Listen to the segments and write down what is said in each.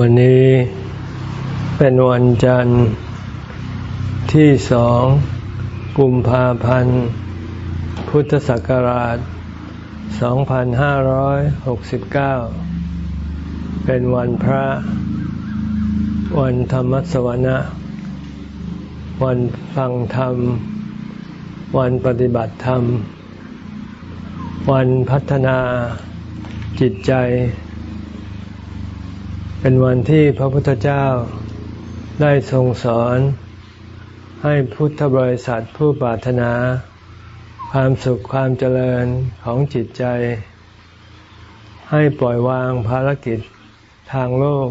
วันนี้เป็นวันจันทร์ที่สองกุมภาพันธ์ พุทธศักราช 2569 เป็นวันพระ วันธรรมสวนะ วันฟังธรรม วันปฏิบัติธรรม วันพัฒนาจิตใจ เป็นวันที่พระพุทธเจ้าได้ทรงสอน ให้พุทธบริษัทผู้ปรารถนา ความสุขความเจริญของจิตใจ ให้ปล่อยวางภารกิจทางโลก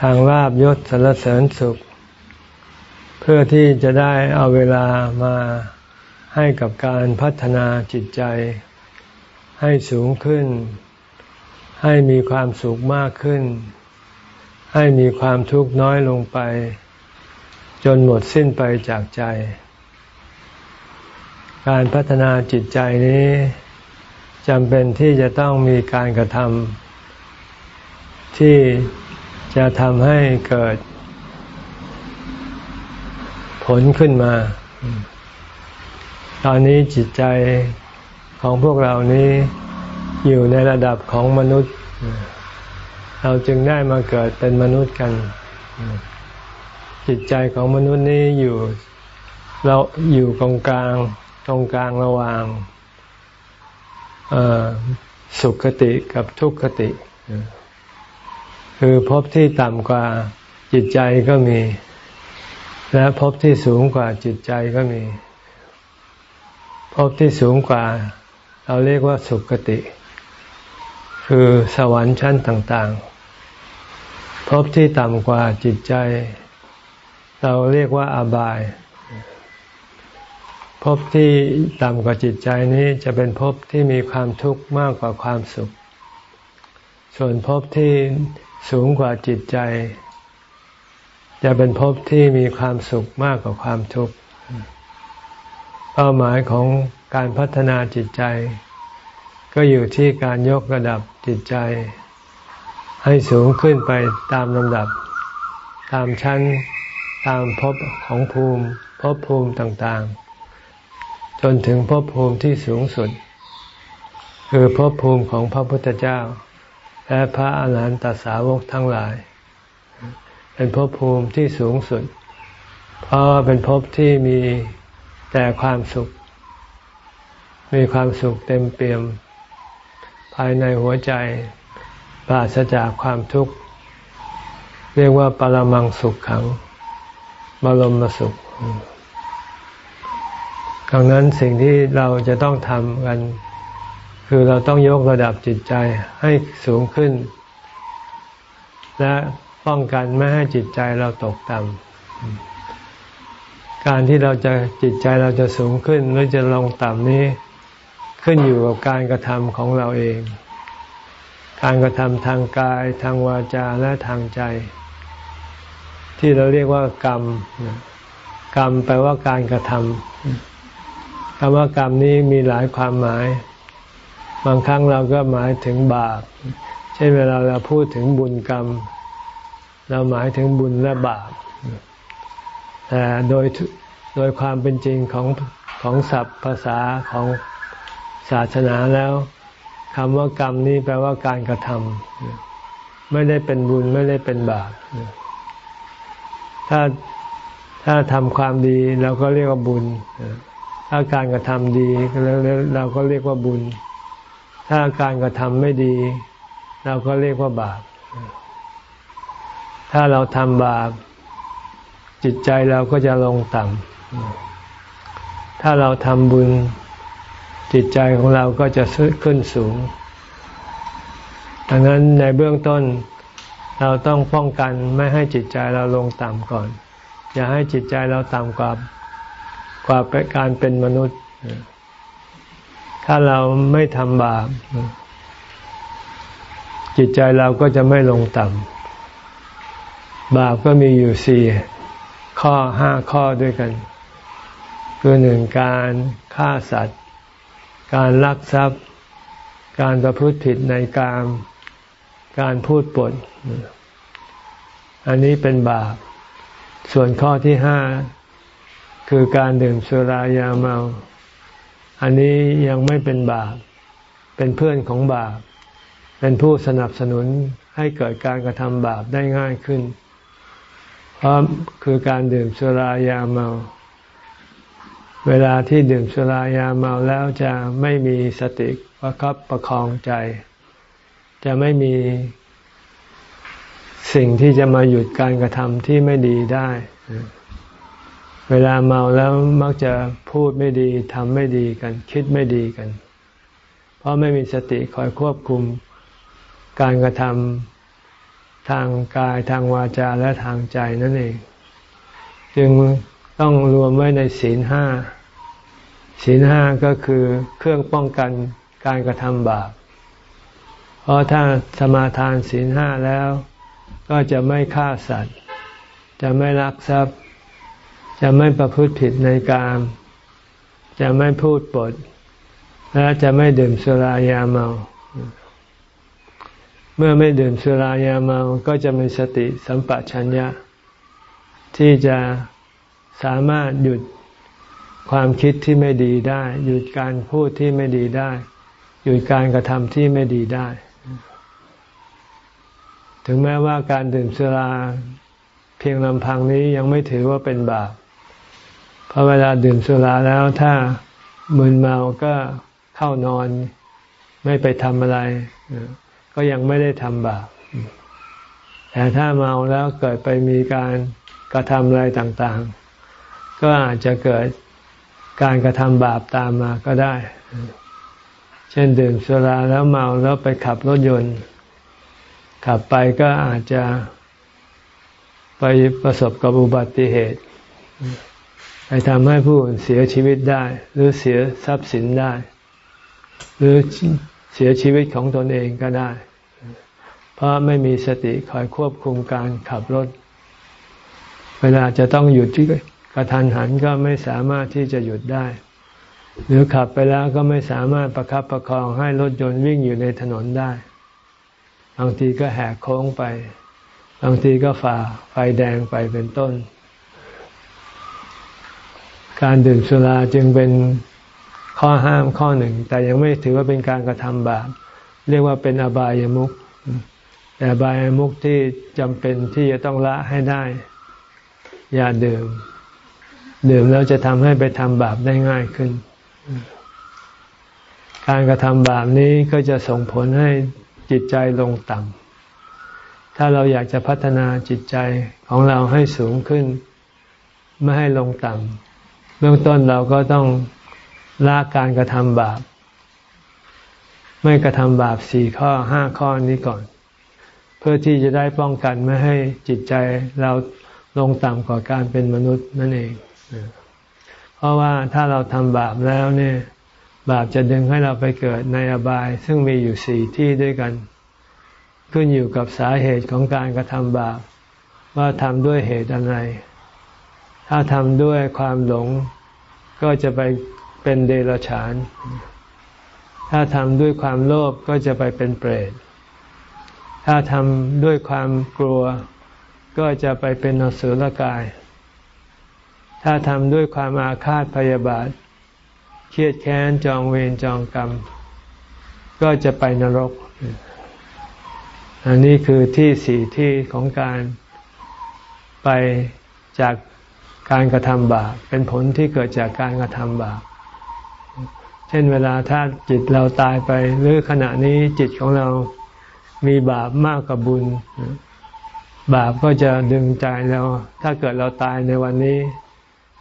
ทางลาบยศสรรเสริญสุข เพื่อที่จะได้เอาเวลามาให้กับการพัฒนาจิตใจ ให้สูงขึ้น ให้มีความสุขมากขึ้น ให้มีความทุกข์น้อยลงไป จนหมดสิ้นไปจากใจ การพัฒนาจิตใจนี้จำเป็นที่จะต้องมีการกระทำที่จะทำให้เกิด ผลขึ้นมา ตอนนี้จิตใจของพวกเรานี้ อยู่ในระดับของมนุษย์ เราจึงได้มาเกิดเป็นมนุษย์กัน จิตใจของมนุษย์นี้อยู่เราอยู่ตรงกลางตรงกลางระหว่างสุขคติกับทุกขติ คือพบที่ต่ำกว่าจิตใจก็มี และพบที่สูงกว่าจิตใจก็มี พบที่สูงกว่า เราเรียกว่าสุขคติ คือสวรรค์ชั้นต่างๆ พบที่ต่ำกว่าจิตใจ เราเรียกว่าอบาย พบที่ต่ำกว่าจิตใจนี้จะเป็นพบที่มีความทุกข์มากกว่าความสุข ส่วนพบที่สูงกว่าจิตใจ จะเป็นพบที่มีความสุขมากกว่าความทุกข์ เป้าหมายของการพัฒนาจิตใจ ก็อยู่ที่การยกระดับ จิตใจ ให้สูงขึ้นไปตามลำดับ ตามชั้นตามภพของภูมิภพภูมิต่างๆ จนถึงภพภูมิที่สูงสุด คือภพภูมิของพระพุทธเจ้า และพระอาหารหันตสาวกทั้งหลาย เป็นภพภูมิที่สูงสุด เพราะเป็นภพที่มีแต่ความสุข มีความสุขเต็มเปี่ยม ภายในหัวใจปราศจากความทุกข์ เรียกว่าปรมังสุขขังบรมสุข ดังนั้นสิ่งที่เราจะต้องทำกัน คือเราต้องยกระดับจิตใจให้สูงขึ้น และป้องกันไม่ให้จิตใจเราตกต่ำการที่เราจะจิตใจเราจะสูงขึ้นหรือจะลงต่ำนี้ ขึ้นอยู่กับการกระทำของเราเอง การกระทำทางกายทางวาจาและทางใจ ที่เราเรียกว่ากรรม กรรมแปลว่าการกระทำคำว่ากรรมนี้มีหลายความหมาย บางครั้งเราก็หมายถึงบาป เช่นเวลาเราพูดถึงบุญกรรม เราหมายถึงบุญและบาป แต่โดยโดยความเป็นจริงของของศัพท์ภาษาของ ศาสนาแล้วคำว่ากรรมนี้แปลว่าการกระทำไม่ได้เป็นบุญไม่ได้เป็นบาปถ้าถ้าทำความดีเราก็เรียกว่าบุญ ถ้าการกระทำดีเราก็เรียกว่าบุญ ถ้าการกระทำไม่ดี เราก็เรียกว่าบาป ถ้าเราทำบาป จิตใจเราก็จะลงต่ำถ้าเราทำบุญ จิตใจของเราก็จะขึ้นสูง ดังนั้นในเบื้องต้นเราต้องป้องกันไม่ให้จิตใจเราลงต่ำก่อน อย่าให้จิตใจเราต่ำกว่ากว่าการเป็นมนุษย์ ถ้าเราไม่ทำบาปจิตใจเราก็จะไม่ลงต่ำบาปก็มีอยู่สี่ข้อห้าข้อด้วยกัน คือหนึ่งการฆ่าสัตว์ การลักทรัพย์ การประพฤติผิดในกาม การพูดปด อันนี้เป็นบาป ส่วนข้อที่ห้าคือการดื่มสุรายาเมา อันนี้ยังไม่เป็นบาป เป็นเพื่อนของบาป เป็นผู้สนับสนุนให้เกิดการกระทำบาปได้ง่ายขึ้น เพราะคือการดื่มสุรายาเมา เวลาที่ดื่มสุรายาเมาแล้วจะไม่มีสติประคับประคองใจ จะไม่มีสิ่งที่จะมาหยุดการกระทำที่ไม่ดีได้ เวลาเมาแล้วมักจะพูดไม่ดีทำไม่ดีกัน คิดไม่ดีกัน เพราะไม่มีสติคอยควบคุมการกระทำทางกายทางวาจาและทางใจนั่นเอง จึง ต้องรวมไว้ในศีลห้าศีลห้าก็คือเครื่องป้องกันการกระทำบาป เพราะถ้าสมาทานศีลห้าแล้ว ก็จะไม่ฆ่าสัตว์ จะไม่ลักทรัพย์ จะไม่ประพฤติผิดในการจะไม่พูดปด และจะไม่ดื่มสุรายาเมา เมื่อไม่ดื่มสุรายาเมา ก็จะมีสติสัมปชัญญะ ที่จะ สามารถหยุดความคิดที่ไม่ดีได้ หยุดการพูดที่ไม่ดีได้ หยุดการกระทำที่ไม่ดีได้ ถึงแม้ว่าการดื่มสุราเพียงลำพังนี้ยังไม่ถือว่าเป็นบาปเพราะเวลาดื่มสุราแล้วถ้ามึนเมาก็เข้านอนไม่ไปทำอะไร ก็ยังไม่ได้ทำบาปแต่ถ้าเมาแล้วเกิดไปมีการกระทำอะไรต่างๆ ก็อาจจะเกิดการกระทำบาปตามมาก็ได้ เช่นดื่มสุราแล้วเมาแล้วไปขับรถยนต์ ขับไปก็อาจจะไปประสบกับอุบัติเหตุ ไปทำให้ผู้อื่นเสียชีวิตได้ หรือเสียทรัพย์สินได้ หรือเสียชีวิตของตนเองก็ได้ เพราะไม่มีสติคอยควบคุมการขับรถ เวลาจะต้องหยุดที่ ระทันหันก็ไม่สามารถที่จะหยุดได้ หรือขับไปแล้วก็ไม่สามารถประครับประคองให้รถยนต์วิ่งอยู่ในถนนได้ บางทีก็แหกโค้งไป บางทีก็ฝ่าไฟแดงไปเป็นต้น การดื่มสุราจึงเป็นข้อห้ามข้อหนึ่ง แต่ยังไม่ถือว่าเป็นการกระทำบาป เรียกว่าเป็นอบายามุขแต่บายมุกที่จำเป็นที่จะต้องละให้ได้ อย่าดื่ม ดื่มแล้วจะทำให้ไปทำบาปได้ง่ายขึ้น การกระทำบาปนี้ก็จะส่งผลให้จิตใจลงต่ำ ถ้าเราอยากจะพัฒนาจิตใจของเราให้สูงขึ้น ไม่ให้ลงต่ำ เบื้องต้นเราก็ต้องละการกระทำบาป ไม่กระทำบาปสี่ข้อห้าข้อนี้ก่อน เพื่อที่จะได้ป้องกันไม่ให้จิตใจเราลงต่ำกว่าการเป็นมนุษย์นั่นเอง เพราะว่าถ้าเราทำบาปแล้วเนี่ย บาปจะดึงให้เราไปเกิดในอบาย ซึ่งมีอยู่สี่ที่ด้วยกัน ขึ้นอยู่กับสาเหตุของการกระทำบาป ว่าทำด้วยเหตุอะไร ถ้าทำด้วยความหลง ก็จะไปเป็นเดรัจฉาน ถ้าทำด้วยความโลภก็จะไปเป็นเปรต ถ้าทำด้วยความกลัว ก็จะไปเป็นนสุลกาย ถ้าทำด้วยความอาฆาตพยาบาท เครียดแค้นจองเวรจองกรรม ก็จะไปนรก อันนี้คือที่สี่ที่ของการไปจากการกระทำบาปเป็นผลที่เกิดจากการกระทำบาปเช่นเวลาถ้าจิตเราตายไป หรือขณะนี้จิตของเรามีบาปมากกว่าบุญ บาปก็จะดึงใจเรา ถ้าเกิดเราตายในวันนี้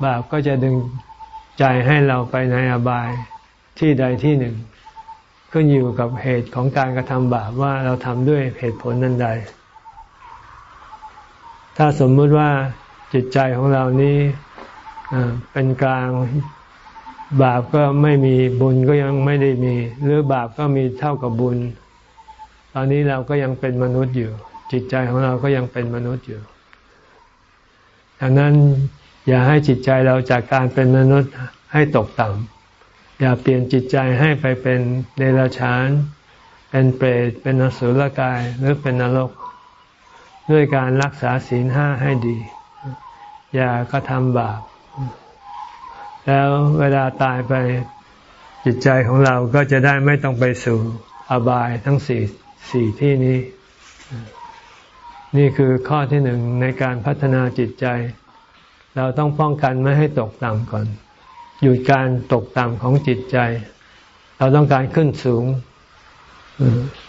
บาปก็จะดึงใจให้เราไปในอบายที่ใดที่หนึ่ง ขึ้นอยู่กับเหตุของการกระทำบาปว่าเราทำด้วยเหตุผลนั้นใด ถ้าสมมุติว่าจิตใจของเรานี้เป็นกลางบาปก็ไม่มีบุญก็ยังไม่ได้มี หรือบาปก็มีเท่ากับบุญ ตอนนี้เราก็ยังเป็นมนุษย์อยู่ จิตใจของเราก็ยังเป็นมนุษย์อยู่ดังนั้น อย่าให้จิตใจเราจากการเป็นมนุษย์ให้ตกต่ำอย่าเปลี่ยนจิตใจให้ไปเป็นเดรัจฉาน เป็นเปรตเป็นอสุรกายหรือเป็นนรก ด้วยการรักษาศีลห้าให้ดี อย่ากระทำบาป แล้วเวลาตายไปจิตใจของเราก็จะได้ไม่ต้องไปสู่อบายทั้งสี่สี่ที่นี้ นี่คือข้อที่หนึ่งในการพัฒนาจิตใจ เราต้องป้องกันไม่ให้ตกต่ำก่อน หยุดการตกต่ำของจิตใจ เราต้องการขึ้นสูง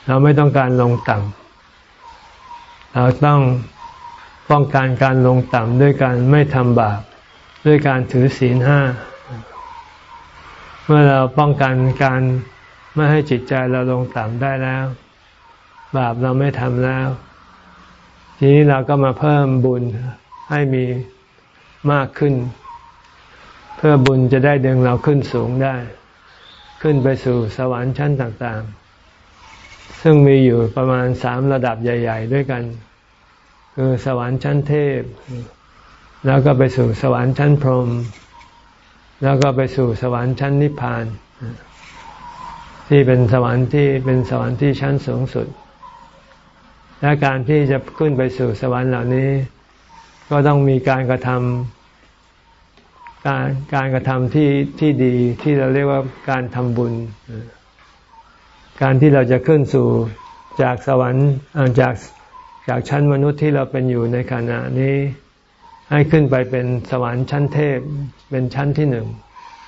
เราไม่ต้องการลงต่ำเราต้องป้องกันการลงต่ำด้วยการไม่ทำบาปด้วยการถือศีลห้า เมื่อเราป้องกันการไม่ให้จิตใจเราลงต่ำได้แล้ว บาปเราไม่ทำแล้ว ทีนี้เราก็มาเพิ่มบุญให้มี มากขึ้น เพื่อบุญจะได้ดึงเราขึ้นสูงได้ ขึ้นไปสู่สวรรค์ชั้นต่างๆ ซึ่งมีอยู่ประมาณสามระดับใหญ่ ๆ ด้วยกัน คือสวรรค์ชั้นเทพ แล้วก็ไปสู่สวรรค์ชั้นพรหมแล้วก็ไปสู่สวรรค์ชั้นนิพพาน ที่เป็นสวรรค์ที่เป็นสวรรค์ที่ชั้นสูงสุด และการที่จะขึ้นไปสู่สวรรค์เหล่านี้ ก็ต้องมีการกระทำการการกระทำที่ที่ดีที่เราเรียกว่าการทำบุญ การที่เราจะขึ้นสู่จากสวรรค์จากจากชั้นมนุษย์ที่เราเป็นอยู่ในขณะนี้ ให้ขึ้นไปเป็นสวรรค์ชั้นเทพเป็นชั้นที่หนึ่ง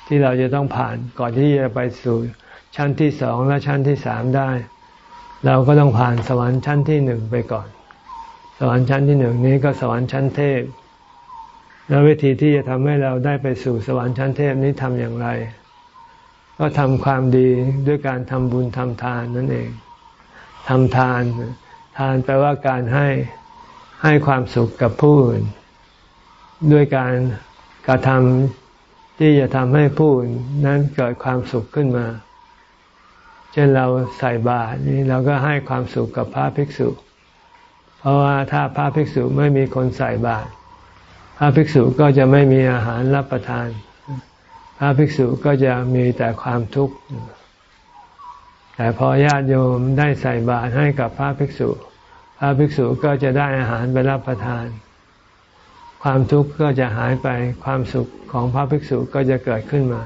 ที่เราจะต้องผ่านก่อนที่จะไปสู่ชั้นที่สองและชั้นที่สามได้ เราก็ต้องผ่านสวรรค์ชั้นที่หนึ่งไปก่อน สวรรค์ชั้นที่หนึ่งนี้ก็สวรรค์ชั้นเทพ แล้ววิธีที่จะทำให้เราได้ไปสู่สวรรค์ชั้นเทพนี้ทำอย่างไร ก็ทำความดีด้วยการทำบุญทำทานนั่นเองทำทาน ทานแปลว่าการให้ให้ความสุขกับผู้อื่น ด้วยการกระทำที่จะทำให้ผู้อื่นนั้นเกิดความสุขขึ้นมา เช่นเราใส่บาตรนี่เราก็ให้ความสุขกับพระภิกษุเพราะว่าถ้าพระภิกษุไม่มีคนใส่บาตรพระภิกษุก็จะไม่มีอาหารรับประทาน พระภิกษุก็จะมีแต่ความทุกข์ แต่พอญาติโยมได้ใส่บาตรให้กับพระภิกษุ พระภิกษุก็จะได้อาหารไปรับประทาน ความทุกข์ก็จะหายไป ความสุขของพระภิกษุก็จะเกิดขึ้นมา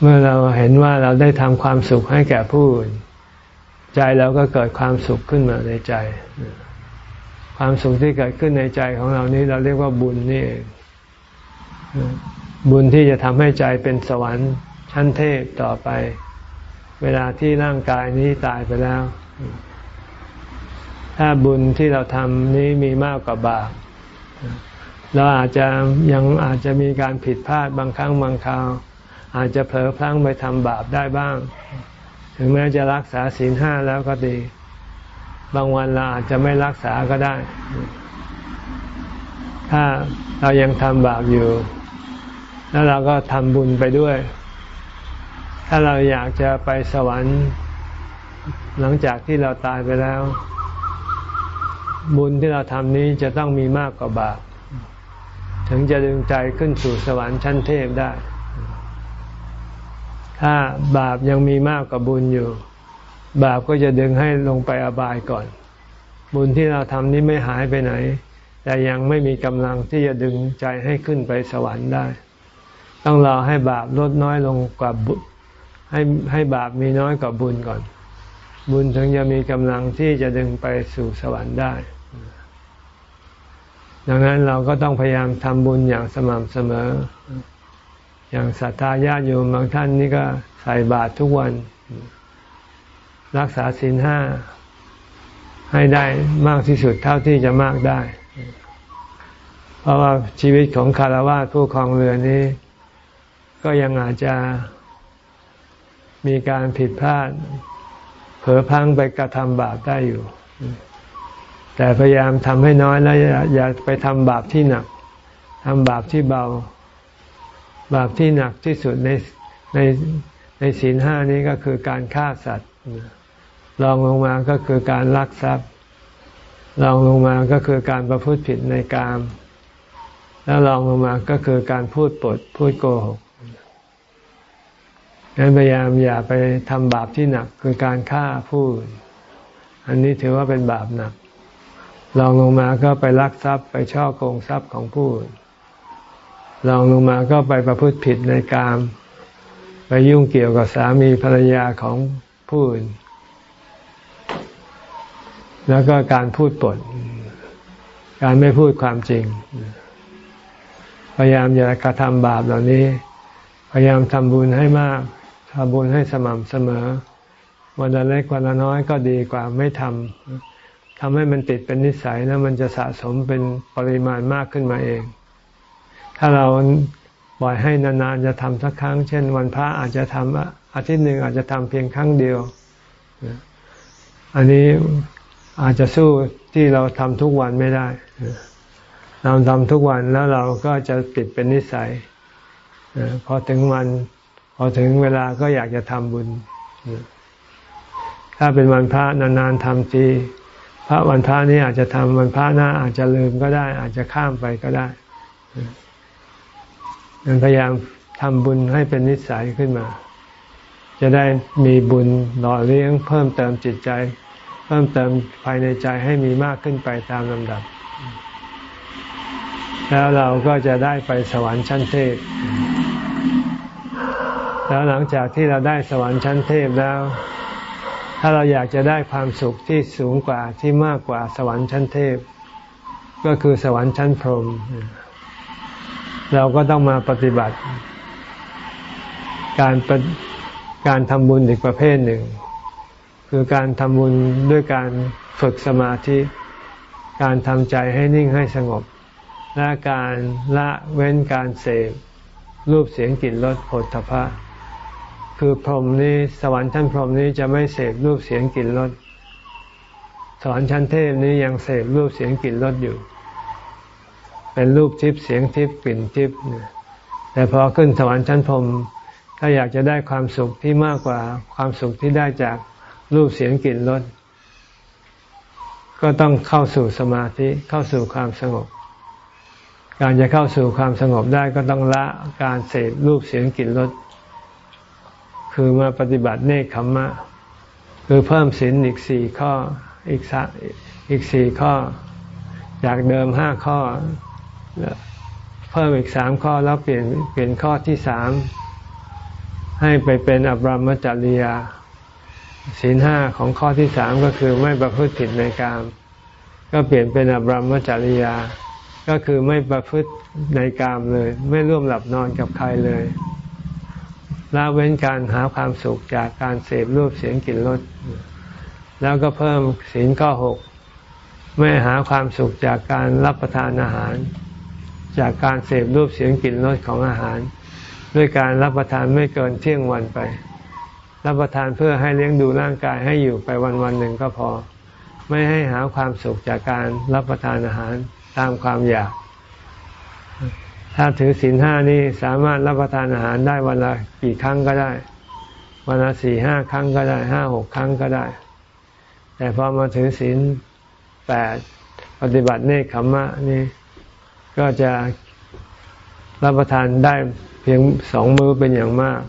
เมื่อเราเห็นว่าเราได้ทำความสุขให้แก่ผู้อื่น ใจเราก็เกิดความสุขขึ้นมาในใจ ความสุขที่เกิดขึ้นในใจของเรานี้เราเรียกว่าบุญนี่เองบุญที่จะทำให้ใจเป็นสวรรค์ชั้นเทพต่อไป เวลาที่ร่างกายนี้ตายไปแล้ว ถ้าบุญที่เราทำนี้มีมากกว่าบาปเราอาจจะยังอาจจะมีการผิดพลาดบางครั้งบางคราว อาจจะเผลอพลั้งไปทำบาปได้บ้าง ถึงแม้จะรักษาศีลห้าแล้วก็ดี บางวันเราอาจจะไม่รักษาก็ได้ ถ้าเรายังทำบาปอยู่ แล้วเราก็ทำบุญไปด้วย ถ้าเราอยากจะไปสวรรค์ หลังจากที่เราตายไปแล้ว บุญที่เราทำนี้จะต้องมีมากกว่าบาปถึงจะดึงใจขึ้นสู่สวรรค์ชั้นเทพได้ ถ้าบาปยังมีมากกว่าบุญอยู่ บาปก็จะดึงให้ลงไปอบายก่อน บุญที่เราทำนี้ไม่หายไปไหน แต่ยังไม่มีกำลังที่จะดึงใจให้ขึ้นไปสวรรค์ได้ ต้องรอให้บาปลดน้อยลงกว่าบุญให้ให้บาปมีน้อยกว่าบุญก่อน บุญถึงจะมีกำลังที่จะดึงไปสู่สวรรค์ได้ ดังนั้นเราก็ต้องพยายามทำบุญอย่างสม่ำเสมอ อย่างศรัทธาญาติโยมบางท่านนี่ก็ใส่บาตรทุกวัน รักษาศีลห้าให้ได้มากที่สุดเท่าที่จะมากได้ เพราะว่าชีวิตของคารวะผู้ครองเรือนนี้ ก็ยังอาจจะมีการผิดพลาด เผลอพังไปกระทำบาปได้อยู่ แต่พยายามทำให้น้อยแล้วอย่าไปทำบาปที่หนักทำบาปที่เบา บาปที่หนักที่สุดในในในศีลห้านี้ก็คือการฆ่าสัตว์รองลงมาก็คือการลักทรัพย์รองลงมาก็คือการประพฤติผิดในกาม แล้วรองลงมาก็คือการพูดปดพูดโกหกงั้นพยายามอย่าไปทำบาปที่หนักคือการฆ่าผู้อื่นอันนี้ถือว่าเป็นบาปหนักลองลงมาก็ไปลักทรัพย์ไปช่อโกงทรัพย์ของผู้อื่น ลองลงมาก็ไปประพฤติผิดในการไปยุ่งเกี่ยวกับสามีภรรยาของผู้อื่น แล้วก็การพูดปด การไม่พูดความจริง พยายามอย่ากระทำบาปเหล่านี้ พยายามทำบุญให้มากทำบุญให้สม่ำเสมอ วันละเล็กวันละน้อยก็ดีกว่าไม่ทำทำให้มันติดเป็นนิสัยแล้วมันจะสะสมเป็นปริมาณมากขึ้นมาเอง ถ้าเราปล่อยให้นานๆจะทำสักครั้ง เช่น วันพระอาจจะทำอาทิตย์หนึ่งอาจจะทำเพียงครั้งเดียว อันนี้อาจจะสู้ที่เราทำทุกวันไม่ได้ เราทำทุกวันแล้วเราก็จะติดเป็นนิสัยพอถึงวัน พอถึงเวลาก็อยากจะทำบุญ ถ้าเป็นวันพระนานๆทำทีพระวันพระนี้อาจจะทำวันพระหน้าอาจจะลืมก็ได้ อาจจะข้ามไปก็ได้ พยายามทำบุญให้เป็นนิสัยขึ้นมา จะได้มีบุญหล่อเลี้ยง เพิ่มเติมจิตใจ เพิ่มเติมภายในใจให้มีมากขึ้นไปตามลำดับ แล้วเราก็จะได้ไปสวรรค์ชั้นเทพแล้วหลังจากที่เราได้สวรรค์ชั้นเทพแล้ว ถ้าเราอยากจะได้ความสุขที่สูงกว่าที่มากกว่าสวรรค์ชั้นเทพ ก็คือสวรรค์ชั้นพรหม เราก็ต้องมาปฏิบัติ การการทำบุญอีกประเภทหนึ่ง คือการทำบุญด้วยการฝึกสมาธิ การทำใจให้นิ่งให้สงบ และการละเว้นการเสพรูปเสียงกลิ่นรสผลทพะ คือพรหมนี้สวรรค์ชั้นพรหมนี้จะไม่เสพรูปเสียงกลิ่นรสสวรรค์ชั้นเทพนี้ยังเสพรูปเสียงกลิ่นรสอยู่ เป็นรูปทิพย์เสียงทิพย์กลิ่นทิพย์แต่พอขึ้นสวรรค์ชั้นพรมถ้าอยากจะได้ความสุขที่มากกว่าความสุขที่ได้จากรูปเสียงกลิ่นรสก็ต้องเข้าสู่สมาธิเข้าสู่ความสงบ การจะเข้าสู่ความสงบได้ก็ต้องละการเสพรูปเสียงกลิ่นรสคือมาปฏิบัติเนคขมมะ คือเพิ่มศีลอีกสี่ข้ออีกสอีกสี่ข้อ จากเดิมห้าข้อ เพิ่มอีกสามข้อแล้วเปลี่ยนเปลี่ยนข้อที่สามให้ไปเป็นอบรมจริยาศีลห้าของข้อที่สามก็คือไม่ประพฤติผิดในกามก็เปลี่ยนเป็นอบรมจริยา ก็คือไม่ประพฤติในกามเลย ไม่ร่วมหลับนอนกับใครเลยละเว้นการหาความสุขจากการเสพรูปเสียงกลิ่นรสแล้วก็เพิ่มศีลข้อหกไม่หาความสุขจากการรับประทานอาหาร จากการเสพรูปเสียงกลิ่นรสของอาหาร ด้วยการรับประทานไม่เกินเที่ยงวันไป รับประทานเพื่อให้เลี้ยงดูร่างกายให้อยู่ไปวันวันหนึ่งก็พอ ไม่ให้หาความสุขจากการรับประทานอาหารตามความอยาก ถ้าถือศีลห้านี่สามารถรับประทานอาหารได้วันละกี่ครั้งก็ได้ วันละสี่ห้าครั้งก็ได้ห้าหกครั้งก็ได้ แต่พอมาถือศีลแปดปฏิบัติเนคขมมะนี่ ก็จะรับประทานได้เพียงสองมื้อเป็นอย่างมาก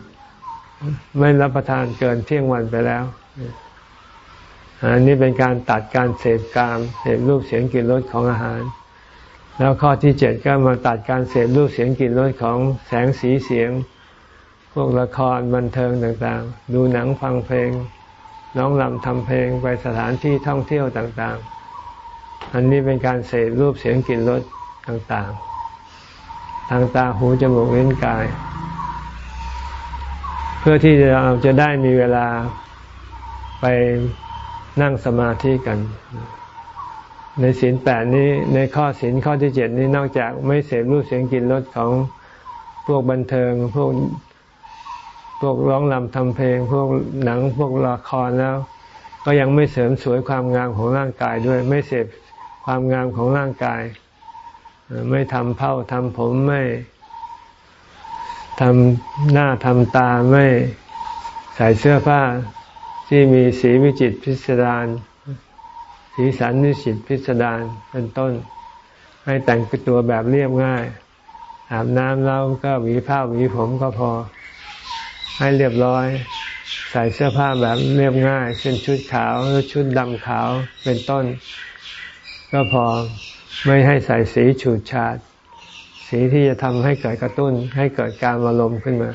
ไม่รับประทานเกินเที่ยงวันไปแล้วอันนี้เป็นการตัดการเสพกามเสพรูปเสียงกลิ่นรสของอาหาร แล้วข้อที่เจ็ดก็มาตัดการเสพรูปเสียงกลิ่นรสของแสงสีเสียง พวกละครบันเทิงต่างๆ ดูหนังฟังเพลงน้องลำทำเพลงไปสถานที่ท่องเที่ยวต่างๆ อันนี้เป็นการเสพรูปเสียงกลิ่นรส ต่างๆ ทางตาหูจมูกลิ้นกาย เพื่อที่เราจะได้มีเวลาไปนั่งสมาธิกัน ในศีลแปดนี้ในข้อศีลข้อที่เจ็ดนี้นอกจากไม่เสพรูปเสียงกลิ่นรสของพวกบันเทิงพวกพวกร้องรำทำเพลง พวกหนังพวกละครแล้ว ก็ยังไม่เสริมสวยความงามของร่างกายด้วย ไม่เสพความงามของร่างกาย ไม่ทำเผ้าทำผมไม่ทำหน้าทำตาไม่ใส่เสื้อผ้าที่มีสีวิจิตพิสดารสีสันนิสิตพิสดารเป็นต้น ให้แต่งตัวแบบเรียบง่าย อาบน้ำแล้วก็หวีผ้าหวีผมก็พอ ให้เรียบร้อย ใส่เสื้อผ้าแบบเรียบง่ายเช่นชุดขาวหรือชุดดำขาวเป็นต้น ก็พอ ไม่ให้ใส่สีฉูดฉาด สีที่จะทำให้เกิดกระตุ้น ให้เกิดการอารมณ์ขึ้นมา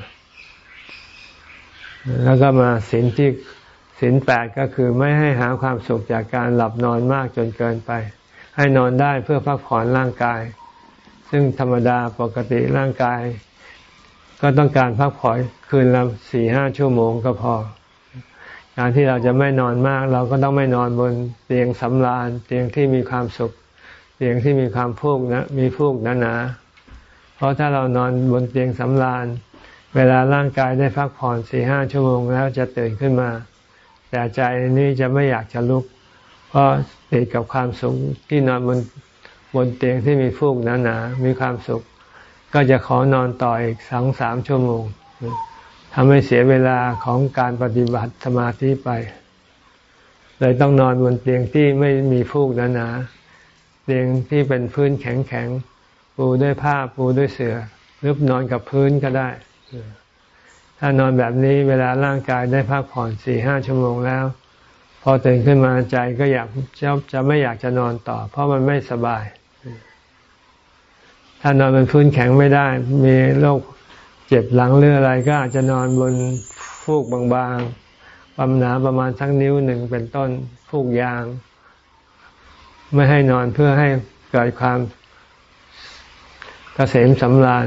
แล้วก็มาสินที่สินแปดก็คือไม่ให้หาความสุขจากการหลับนอนมากจนเกินไป ให้นอนได้เพื่อพักผ่อนร่างกาย ซึ่งธรรมดาปกติร่างกาย ก็ต้องการพักผ่อนคืนละสี่ห้าชั่วโมงก็พอการที่เราจะไม่นอนมาก เราก็ต้องไม่นอนบนเตียงสำราญเตียงที่มีความสุข เตียงที่มีความฟูกนะมีฟูกหนาๆเพราะถ้าเรานอนบนเตียงสำราญ เวลาร่างกายได้พักผ่อนสี่ห้าชั่วโมงแล้วจะตื่นขึ้นมา แต่ใจนี้จะไม่อยากจะลุก เพราะติดกับความสุขที่นอนบนบนเตียงที่มีฟูกหนาๆมีความสุข ก็จะขอนอนต่ออีกสองสามชั่วโมงทำให้เสียเวลาของการปฏิบัติสมาธิไปเลยต้องนอนบนเตียงที่ไม่มีฟูกหนาๆ เตียงที่เป็นพื้นแข็งๆปูด้วยผ้าปูด้วยเสือ่อหรือนอนกับพื้นก็ได้ ถ้านอนแบบนี้เวลาร่างกายได้พักผ่อนสี่ห้าชั่วโมงแล้ว พอตื่นขึ้นมาใจก็อยากจะจะไม่อยากจะนอนต่อ เพราะมันไม่สบาย ถ้านอนบนพื้นแข็งไม่ได้ มีโรคเจ็บหลังเรืออะไร ก็อาจจะนอนบนฟูกบางๆความหนาประมาณสักนิ้วหนึ่งเป็นต้นฟูกยาง ไม่ให้นอนเพื่อให้เกิดความกเกษมสำราญ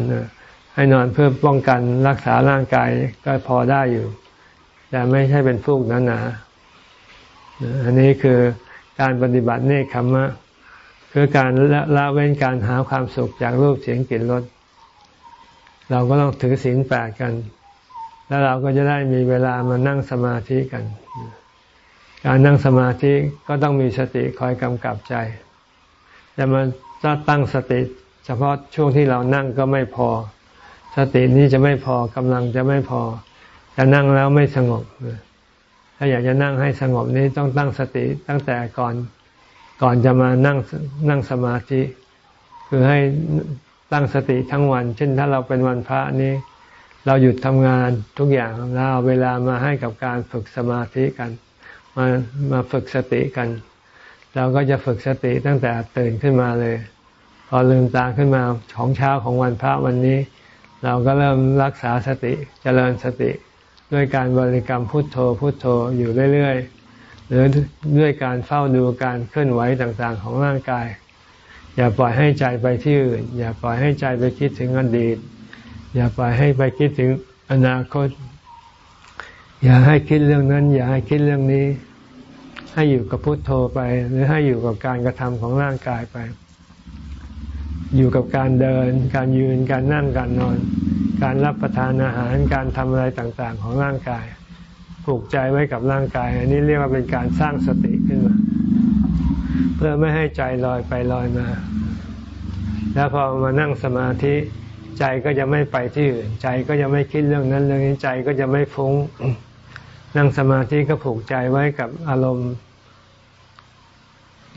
ให้นอนเพื่อป้องกันรักษาร่างกายก็พอได้อยู่ แต่ไม่ใช่เป็นฟูกหนาๆอันนี้คือการปฏิบัติเนคขมะคือการละละเว้นการหาความสุขจากรูปเสียงกลิ่นรสเราก็ต้องถือศีลแปดกัน แล้วเราก็จะได้มีเวลามานั่งสมาธิกัน การนั่งสมาธิก็ต้องมีสติคอยกำกับใจ แต่มันจะตั้งสติเฉพาะช่วงที่เรานั่งก็ไม่พอ สตินี้จะไม่พอกำลังจะไม่พอ จะนั่งแล้วไม่สงบ ถ้าอยากจะนั่งให้สงบนี้ต้องตั้งสติตั้งแต่ก่อนก่อนจะมานั่งนั่งสมาธิ คือให้ตั้งสติทั้งวัน เช่นถ้าเราเป็นวันพระนี้ เราหยุดทำงานทุกอย่างแล้วเอาเวลามาให้กับการฝึกสมาธิกัน มามาฝึกสติกัน เราก็จะฝึกสติตั้งแต่ตื่นขึ้นมาเลย พอลืมตาขึ้นมาของเช้าของวันพระวันนี้ เราก็เริ่มรักษาสติจเจริญสติ ด้วยการบริกรรมพุทโธพุทโธอยู่เรื่อยๆหรือด้วยการเฝ้าดูการเคลื่อนไหวต่างๆ ของร่างกาย อย่าปล่อยให้ใจไปที่อื่น อย่าปล่อยให้ใจไปคิดถึงอดีต อย่าปล่อยให้ไปคิดถึงอนาคตอย่าให้คิดเรื่องนั้น อย่าให้คิดเรื่องนี้ ให้อยู่กับพุโทโธไป หรือให้อยู่กับการกระทำของร่างกายไป อยู่กับการเดิน การยืนการนั่งการนอน การรับประทานอาหารการทำอะไรต่างๆ ของร่างกาย ผูกใจไว้กับร่างกาย อันนี้เรียกว่าเป็นการสร้างสติขึ้นมา เพื่อไม่ให้ใจลอยไปลอยมา แล้วพอมานั่งสมาธิใจก็จะไม่ไปที่อื่นใจก็จะไม่คิดเรื่องนั้นเรื่องนี้ใจก็จะไม่ฟุง้ง นั่งสมาธิก็ผูกใจไว้กับอารมณ์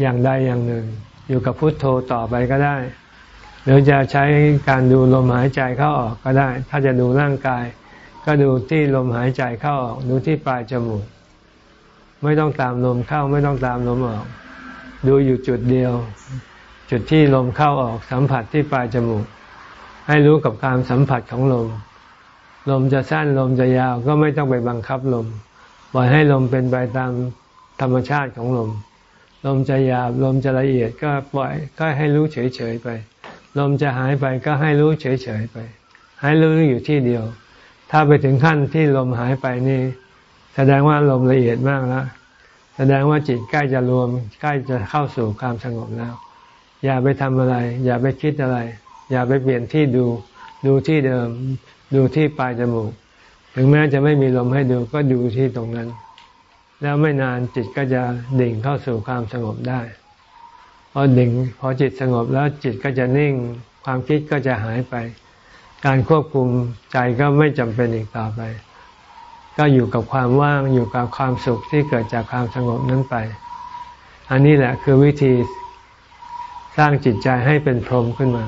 อย่างใดอย่างหนึ่ง อยู่กับพุทโธต่อไปก็ได้ หรือจะใช้การดูลมหายใจเข้าออกก็ได้ ถ้าจะดูร่างกาย ก็ดูที่ลมหายใจเข้าออก ดูที่ปลายจมูก ไม่ต้องตามลมเข้าไม่ต้องตามลมออก ดูอยู่จุดเดียว จุดที่ลมเข้าออกสัมผัสที่ปลายจมูก ให้รู้กับการสัมผัสของลม ลมจะสั้นลมจะยาวก็ไม่ต้องไปบังคับลมปล่อยให้ลมเป็นไปตามธรรมชาติของลม ลมจะหยาบลมจะละเอียดก็ปล่อยก็ให้รู้เฉยๆไป ลมจะหายไปก็ให้รู้เฉยๆไป ให้รู้อยู่ที่เดียว ถ้าไปถึงขั้นที่ลมหายไปนี่ แสดงว่าลมละเอียดมากแล้วแสดงว่าจิตใกล้จะรวมใกล้จะเข้าสู่ความสงบแล้ว อย่าไปทำอะไร อย่าไปคิดอะไร อย่าไปเปลี่ยนที่ดูดูที่เดิม ดูที่ปลายจมูก ถึงแม้จะไม่มีลมให้ดูก็ดูที่ตรงนั้น แล้วไม่นานจิตก็จะดิ่งเข้าสู่ความสงบได้ พอดิ่งพอจิตสงบแล้วจิตก็จะนิ่ง ความคิดก็จะหายไป การควบคุมใจก็ไม่จำเป็นอีกต่อไป ก็อยู่กับความว่างอยู่กับความสุขที่เกิดจากความสงบนั้นไป อันนี้แหละคือวิธีสร้างจิตใจให้เป็นพรหมขึ้นมา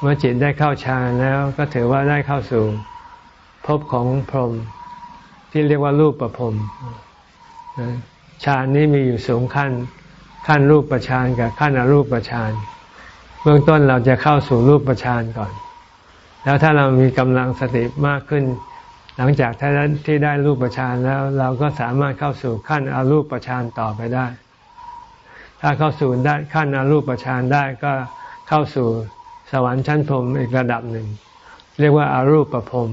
เมื่อจิตได้เข้าฌานแล้วก็ถือว่าได้เข้าสู่ภพของพรหมที่เรียกว่ารูปประพรมฌานนี้มีอยู่สูงขั้น ขั้นรูปประชานกับขั้นอรูปประชานเบื้องต้นเราจะเข้าสู่รูปประชานก่อน แล้วถ้าเรามีกำลังสติมากขึ้น หลังจากที่ได้รูปประชานแล้วเราก็สามารถเข้าสู่ขั้นอรูปประชานต่อไปได้ ถ้าเข้าสู่ได้ขั้นอรูปประชานได้ก็เข้าสู่ สวรรค์ชั้นพรหมอีกระดับหนึ่ง เรียกว่าอารูปประพรม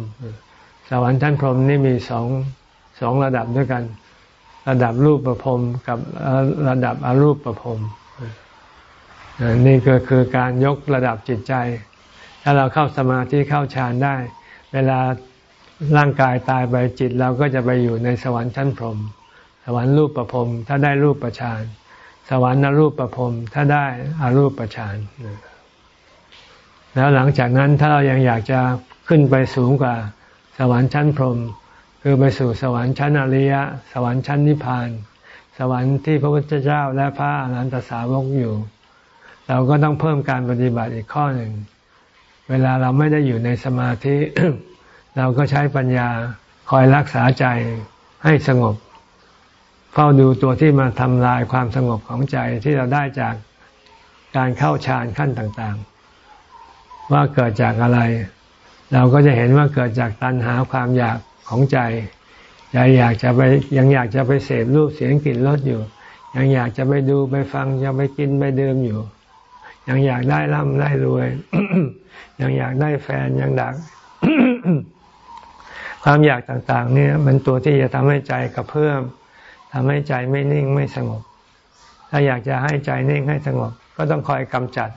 สวรรค์ชั้นพรหมนี่มีสองสองระดับด้วยกัน ระดับรูปประพรมกับระดับอารูปประพรมนี่ก็คือการยกระดับจิตใจ ถ้าเราเข้าสมาธิเข้าฌานได้ เวลาร่างกายตายไปจิตเราก็จะไปอยู่ในสวรรค์ชั้นพรหมสวรรค์รูปประพรมถ้าได้รูปประชานสวรรค์นรูปประพรมถ้าได้อารูปประชาน แล้วหลังจากนั้นถ้าเรายังอยากจะขึ้นไปสูงกว่าสวรรค์ชั้นพรหมคือไปสู่สวรรค์ชั้นอริยะ สวรรค์ชั้นนิพพาน สวรรค์ที่พระพุทธเจ้าและพระอรหันตสาวกอยู่ เราก็ต้องเพิ่มการปฏิบัติอีกข้อหนึ่ง เวลาเราไม่ได้อยู่ในสมาธิ เราก็ใช้ปัญญาคอยรักษาใจให้สงบ เฝ้าดูตัวที่มาทำลายความสงบของใจที่เราได้จากการเข้าฌานขั้นต่างๆ ว่าเกิดจากอะไร เราก็จะเห็นว่าเกิดจากตัณหาความอยากของใจใจอยากจะไปยังอยากจะไปเสพรูปเสียงกลิ่นรสอยู่ ยังอยากจะไปดูไปฟังยังไปกินไปดื่มอยู่ ยังอยากได้ร่ำได้รวย ยังอยากได้แฟนยังดักความอยากต่างๆ เนี่ยมันตัวที่จะทำให้ใจกระเพื่อมทำให้ใจไม่นิ่งไม่สงบ ถ้าอยากจะให้ใจนิ่งให้สงบ ก็ต้องคอยกำจัด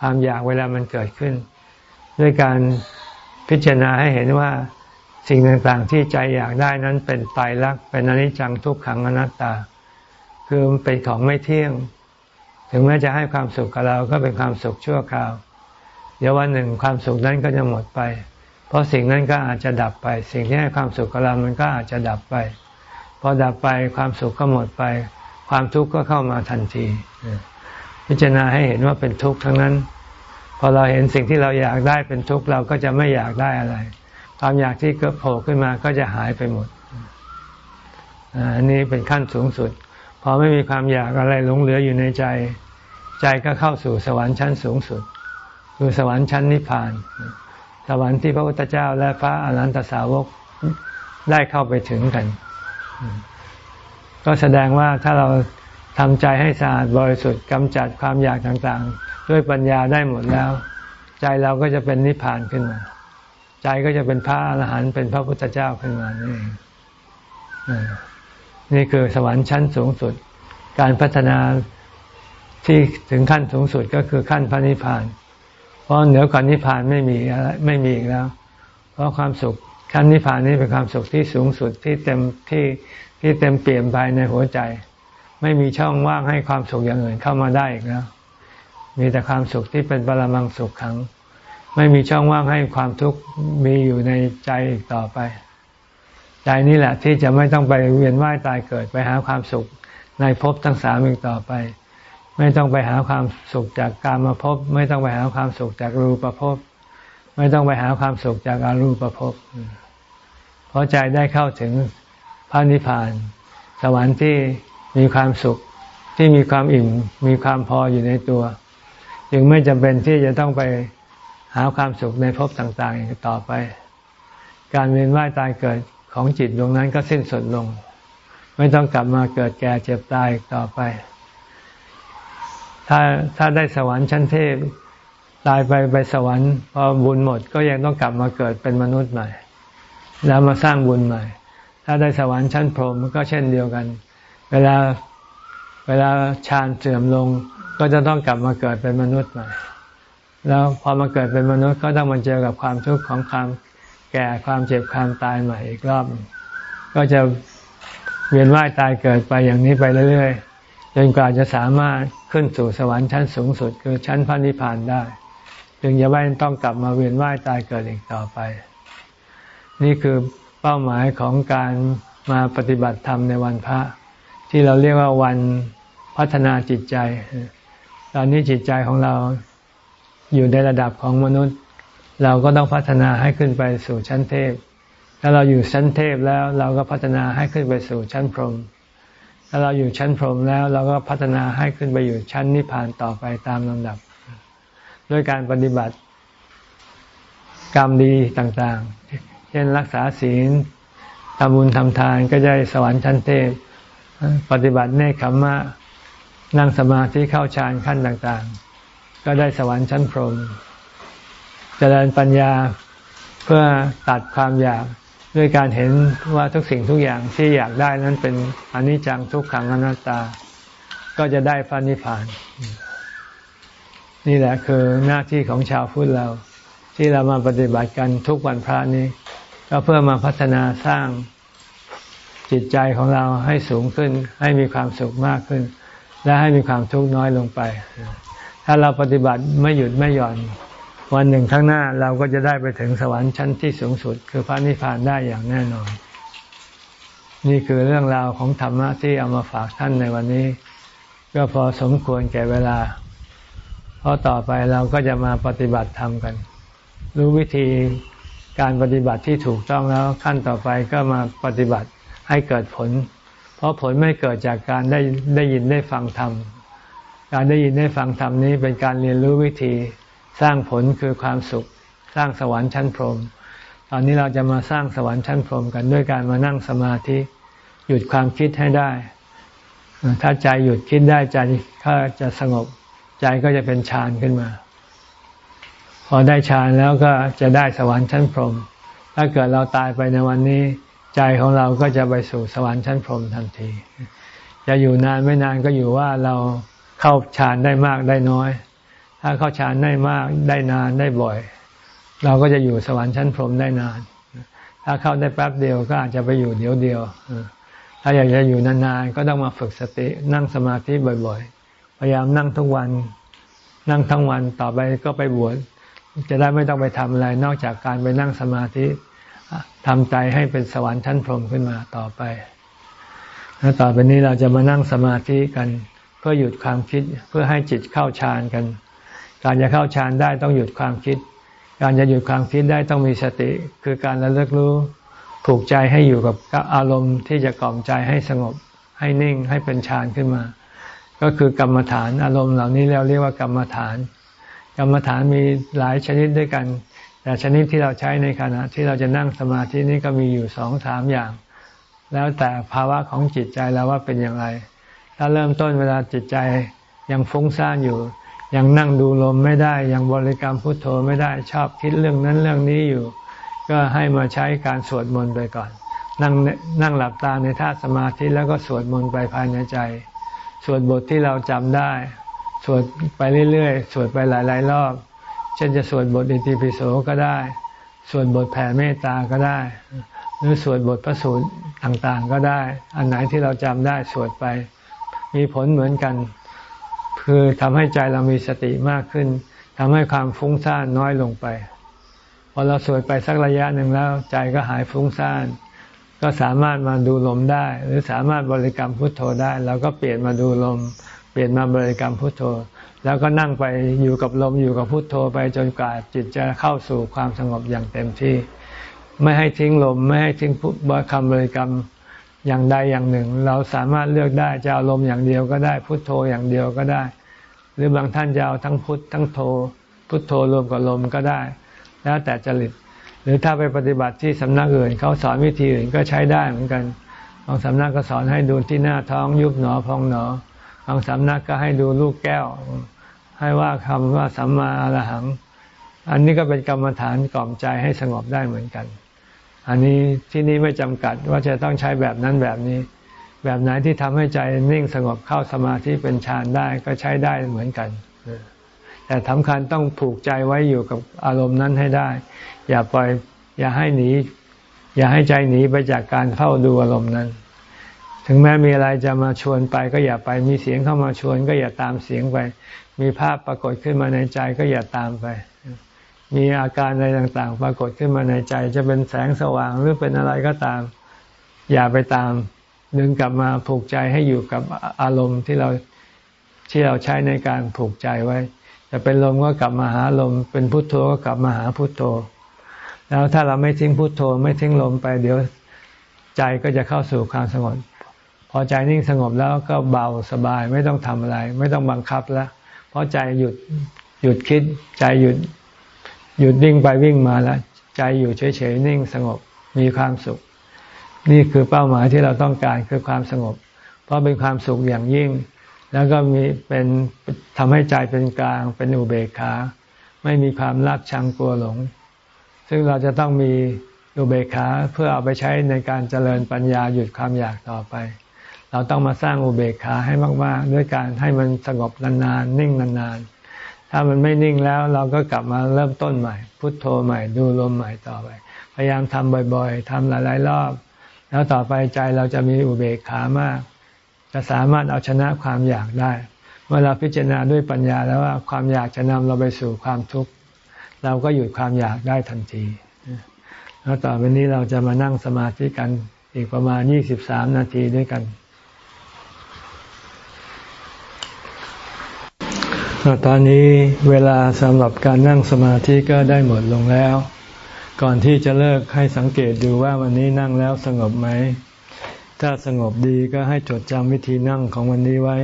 ความอยากเวลามันเกิดขึ้น ด้วยการพิจารณาให้เห็นว่าสิ่งต่างๆที่ใจอยากได้นั้นเป็นตายรักเป็นอนิจจังทุกขังอนัตตา คือมันเป็นของไม่เที่ยง ถึงแม้จะให้ความสุขกับเราก็เป็นความสุขชั่วคราว เดี๋ยววันหนึ่งความสุขนั้นก็จะหมดไป เพราะสิ่งนั้นก็อาจจะดับไป สิ่งที่ให้ความสุขกับเรามันก็อาจจะดับไปพอดับไปความสุขก็หมดไป ความทุกข์ก็เข้ามาทันที พิจารณาให้เห็นว่าเป็นทุกข์ทั้งนั้น พอเราเห็นสิ่งที่เราอยากได้เป็นทุกข์เราก็จะไม่อยากได้อะไร ความอยากที่เกิดโผล่ขึ้นมาก็จะหายไปหมดอันนี้เป็นขั้นสูงสุดพอไม่มีความอยากอะไรหลงเหลืออยู่ในใจ ใจก็เข้าสู่สวรรค์ชั้นสูงสุดคือสวรรค์ชั้นนิพพาน สวรรค์ที่พระพุทธเจ้าและพระอรหันตสาวกได้เข้าไปถึงกัน ก็แสดงว่าถ้าเราทำใจให้สะอาดบริสุทธิ์กำจัดความอยากต่าง ด้วยปัญญาได้หมดแล้ว ใจเราก็จะเป็นนิพพานขึ้นมา ใจก็จะเป็นพระอรหันต์เป็นพระพุทธเจ้าขึ้นมานี่นี่คือสวรรค์ชั้นสูงสุด การพัฒนาที่ถึงขั้นสูงสุดก็คือขั้นพระนิพพาน เพราะเหนือกว่านิพพานไม่มีอะไรไม่มีอีกแล้ว เพราะความสุขขั้นนิพพานนี้เป็นความสุขที่สูงสุดที่เต็มที่ที่เต็มเปี่ยมภายในหัวใจ ไม่มีช่องว่างให้ความสุขอย่างอื่นเข้ามาได้อีกแล้ว มีแต่ความสุขที่เป็นปรมังสุขขัง ไม่มีช่องว่างให้ความทุกข์มีอยู่ในใจอีกต่อไป ใจนี่แหละที่จะไม่ต้องไปเวียนว่ายตายเกิดไปหาความสุขในภพทั้งสามอีกต่อไป ไม่ต้องไปหาความสุขจากการมาพบ ไม่ต้องไปหาความสุขจากรูปภพไม่ต้องไปหาความสุขจากอารูปภพเพราะใจได้เข้าถึงพระนิพพาน สวรรค์ที่มีความสุขที่มีความอิ่มมีความพออยู่ในตัว จึงไม่จำเป็นที่จะต้องไปหาความสุขในภพต่างๆอีกต่อไป การเวียนว่ายตายเกิดของจิตดวงนั้นก็สิ้นสุดลง ไม่ต้องกลับมาเกิดแก่เจ็บตายอีกต่อไป ถ้าถ้าได้สวรรค์ชั้นเทพตายไปไปสวรรค์พอบุญหมดก็ยังต้องกลับมาเกิดเป็นมนุษย์ใหม่ แล้วมาสร้างบุญใหม่ ถ้าได้สวรรค์ชั้นพรหมก็เช่นเดียวกัน เวลาเวลาฌานเสื่อมลง ก็จะต้องกลับมาเกิดเป็นมนุษย์ใหม่ แล้วพอมาเกิดเป็นมนุษย์ก็ต้องมาเจอกับความทุกข์ของความแก่ความเจ็บความตายใหม่อีกรอบ ก็จะเวียนว่ายตายเกิดไปอย่างนี้ไปเรื่อยๆจนกว่าจะสามารถขึ้นสู่สวรรค์ชั้นสูงสุด คือชั้นพระนิพพานได้ จึงจะไม่ต้องกลับมาเวียนว่ายตายเกิดอีกต่อไป นี่คือเป้าหมายของการมาปฏิบัติธรรมในวันพระ ที่เราเรียกว่าวันพัฒนาจิตใจ ตอนนี้จิตใจของเราอยู่ในระดับของมนุษย์ เราก็ต้องพัฒนาให้ขึ้นไปสู่ชั้นเทพ ถ้าเราอยู่ชั้นเทพแล้วเราก็พัฒนาให้ขึ้นไปสู่ชั้นพรหมถ้าเราอยู่ชั้นพรหมแล้วเราก็พัฒนาให้ขึ้นไปอยู่ชั้นนิพพานต่อไปตามลำดับ ด้วยการปฏิบัติกรรมดีต่างๆ เช่นรักษาศีลทำบุญทำทานก็ได้สวรรค์ชั้นเทพ ปฏิบัติเนคขมะ นั่งสมาธิเข้าฌานขั้นต่างๆ ก็ได้สวรรค์ชั้นพรหมเจริญปัญญาเพื่อตัดความอยากด้วยการเห็นว่าทุกสิ่งทุกอย่างที่อยากได้นั้นเป็นอนิจจังทุกขังอนัตตา ก็จะได้พระนิพพาน นี่แหละคือหน้าที่ของชาวพุทธเรา ที่เรามาปฏิบัติกันทุกวันพระนี้ ก็เพื่อมาพัฒนาสร้างจิตใจของเราให้สูงขึ้น ให้มีความสุขมากขึ้น และให้มีความทุกข์น้อยลงไป ถ้าเราปฏิบัติไม่หยุดไม่หย่อน วันหนึ่งข้างหน้าเราก็จะได้ไปถึงสวรรค์ชั้นที่สูงสุด คือพระนิพพานได้อย่างแน่นอน นี่คือเรื่องราวของธรรมะที่เอามาฝากท่านในวันนี้ ก็พอสมควรแก่เวลา เพราะต่อไปเราก็จะมาปฏิบัติธรรมกัน รู้วิธีการปฏิบัติที่ถูกต้องแล้วขั้นต่อไปก็มาปฏิบัติให้เกิดผล ราะผลไม่เกิดจากการได้ได้ยินได้ฟังธรรม การได้ยินได้ฟังธรรมนี้เป็นการเรียนรู้วิธีสร้างผลคือความสุข สร้างสวรรค์ชั้นพรหมตอนนี้เราจะมาสร้างสวรรค์ชั้นพรหมกันด้วยการมานั่งสมาธิ หยุดความคิดให้ได้ ถ้าใจหยุดคิดได้ใจก็จะสงบใจก็จะเป็นฌานขึ้นมา พอได้ฌานแล้วก็จะได้สวรรค์ชั้นพรหมถ้าเกิดเราตายไปในวันนี้ ใจของเราก็จะไปสู่สวรรค์ชั้นพรหมทันที จะอยู่นานไม่นานก็อยู่ว่าเราเข้าฌานได้มากได้น้อย ถ้าเข้าฌานได้มากได้นานได้บ่อย เราก็จะอยู่สวรรค์ชั้นพรหมได้นาน ถ้าเข้าได้แป๊บเดียวก็อาจจะไปอยู่เดียวเดียวถ้าอยากจะอยู่นานๆก็ต้องมาฝึกสตินั่งสมาธิบ่อยๆ พยายามนั่งทุกวันนั่งทั้งวันต่อไปก็ไปบวชจะได้ไม่ต้องไปทำอะไรนอกจากการไปนั่งสมาธิ ทำใจให้เป็นสวรรค์ชั้นพรหมขึ้นมาต่อไป แล้วต่อไปนี้เราจะมานั่งสมาธิกันเพื่อหยุดความคิดเพื่อให้จิตเข้าฌานกัน การจะเข้าฌานได้ต้องหยุดความคิด การจะหยุดความคิดได้ต้องมีสติ คือการระลึกรู้ผูกใจให้อยู่กับอารมณ์ที่จะกล่อมใจให้สงบให้นิ่งให้เป็นฌานขึ้นมา ก็คือกรรมฐานอารมณ์เหล่านี้เราเรียกว่ากรรมฐาน กรรมฐานมีหลายชนิดด้วยกัน แต่ชนิดที่เราใช้ในขณะที่เราจะนั่งสมาธินี้ก็มีอยู่สองสามอย่าง แล้วแต่ภาวะของจิตใจเราว่าเป็นอย่างไร ถ้าเริ่มต้นเวลาจิตใจยังฟุ้งซ่านอยู่ ยังนั่งดูลมไม่ได้ยังบริกรรมพุทโธไม่ได้ชอบคิดเรื่องนั้นเรื่องนี้อยู่ ก็ให้มาใช้การสวดมนต์ไปก่อน นั่งนั่งหลับตาในท่าสมาธิแล้วก็สวดมนต์ไปภายในใจ สวดบทที่เราจำได้ สวดไปเรื่อยๆ สวดไปหลาย ๆ รอบ เช่นจะสวดบทอิติปิโสก็ได้ สวดบทแผ่เมตตาก็ได้ หรือสวดบทพระสูตรต่างๆก็ได้ อันไหนที่เราจำได้สวดไป มีผลเหมือนกัน คือทำให้ใจเรามีสติมากขึ้นทำให้ความฟุ้งซ่านน้อยลงไป พอเราสวดไปสักระยะหนึ่งแล้ว ใจก็หายฟุ้งซ่าน ก็สามารถมาดูลมได้ หรือสามารถบริกรรมพุทโธได้เราก็เปลี่ยนมาดูลม เปลี่ยนมาบริกรรมพุทโธ แล้วก็นั่งไปอยู่กับลมอยู่กับพุทโธไปจนกว่าจิตจะเข้าสู่ความสงบอย่างเต็มที่ ไม่ให้ทิ้งลมไม่ให้ทิ้งพุทคำบริกรรมอย่างใดอย่างหนึ่ง เราสามารถเลือกได้จะเอาลมอย่างเดียวก็ได้พุทโธอย่างเดียวก็ได้ หรือบางท่านจะเอาทั้งพุททั้งโธ พุทโธรวมกับลมก็ได้ แล้วแต่จริตหรือถ้าไปปฏิบัติที่สำนักอื่นเขาสอนวิธีอื่นก็ใช้ได้เหมือนกันบางสำนักก็สอนให้ดูที่หน้าท้องยุบหนอพองหนอ บางสำนักก็ให้ดูลูกแก้ว ให้ว่าคำว่าสัมมาอรหัง อันนี้ก็เป็นกรรมฐานกล่อมใจให้สงบได้เหมือนกัน อันนี้ที่นี่ไม่จำกัดว่าจะต้องใช้แบบนั้นแบบนี้ แบบไหนที่ทำให้ใจนิ่งสงบเข้าสมาธิเป็นฌานได้ก็ใช้ได้เหมือนกันแต่สำคัญต้องผูกใจไว้อยู่กับอารมณ์นั้นให้ได้ อย่าปล่อยอย่าให้หนี อย่าให้ใจหนีไปจากการเข้าดูอารมณ์นั้น ถึงแม้มีอะไรจะมาชวนไปก็อย่าไป มีเสียงเข้ามาชวน ก็อย่าตามเสียงไป มีภาพปรากฏขึ้นมาในใจก็อย่าตามไป มีอาการอะไรต่างๆ ปรากฏขึ้นมาในใจ จะเป็นแสงสว่างหรือเป็นอะไรก็ตาม อย่าไปตามดึงกลับมาผูกใจให้อยู่กับอารมณ์ที่เราที่เราใช้ในการผูกใจไว้ จะเป็นลมก็กลับมาหาลม เป็นพุทโธก็กลับมาหาพุทโธ แล้วถ้าเราไม่ทิ้งพุโทโธไม่ทิ้งลมไป เดี๋ยวใจก็จะเข้าสู่ความสงบ อใจนิ่งสงบแล้วก็เบาสบายไม่ต้องทำอะไร ไม่ต้องบังคับแล้ว เพราะใจหยุดหยุดคิด ใจหยุดหยุดวิ่งไปวิ่งมาแล้ว ใจอยู่เฉยๆนิ่งสงบมีความสุข นี่คือเป้าหมายที่เราต้องการคือความสงบ เพราะเป็นความสุขอย่างยิ่ง แล้วก็มีเป็นทำให้ใจเป็นกลาง เป็นอุเบกขา ไม่มีความรักชังกลัวหลง ซึ่งเราจะต้องมีอุเบกขาเพื่อเอาไปใช้ในการเจริญปัญญาหยุดความอยากต่อไป เราต้องมาสร้างอุเบกขาให้มาก ๆ ด้วยการให้มันสงบนานๆนิ่งนานๆ ถ้ามันไม่นิ่งแล้วเราก็กลับมาเริ่มต้นใหม่ พุทโธใหม่ดูลมใหม่ต่อไป พยายามทำบ่อยๆทำหลายๆรอบ แล้วต่อไปใจเราจะมีอุเบกขามาก จะสามารถเอาชนะความอยากได้ เมื่อเราพิจารณาด้วยปัญญาแล้วว่าความอยากจะนำเราไปสู่ความทุกข์เราก็หยุดความอยากได้ทันที แล้วต่อไปนี้เราจะมานั่งสมาธิกันอีกประมาณยี่สิบสามนาทีด้วยกัน ตอนนี้เวลาสำหรับการนั่งสมาธิก็ได้หมดลงแล้ว ก่อนที่จะเลิกให้สังเกตดูว่าวันนี้นั่งแล้วสงบไหม ถ้าสงบดีก็ให้จดจำวิธีนั่งของวันนี้ไว้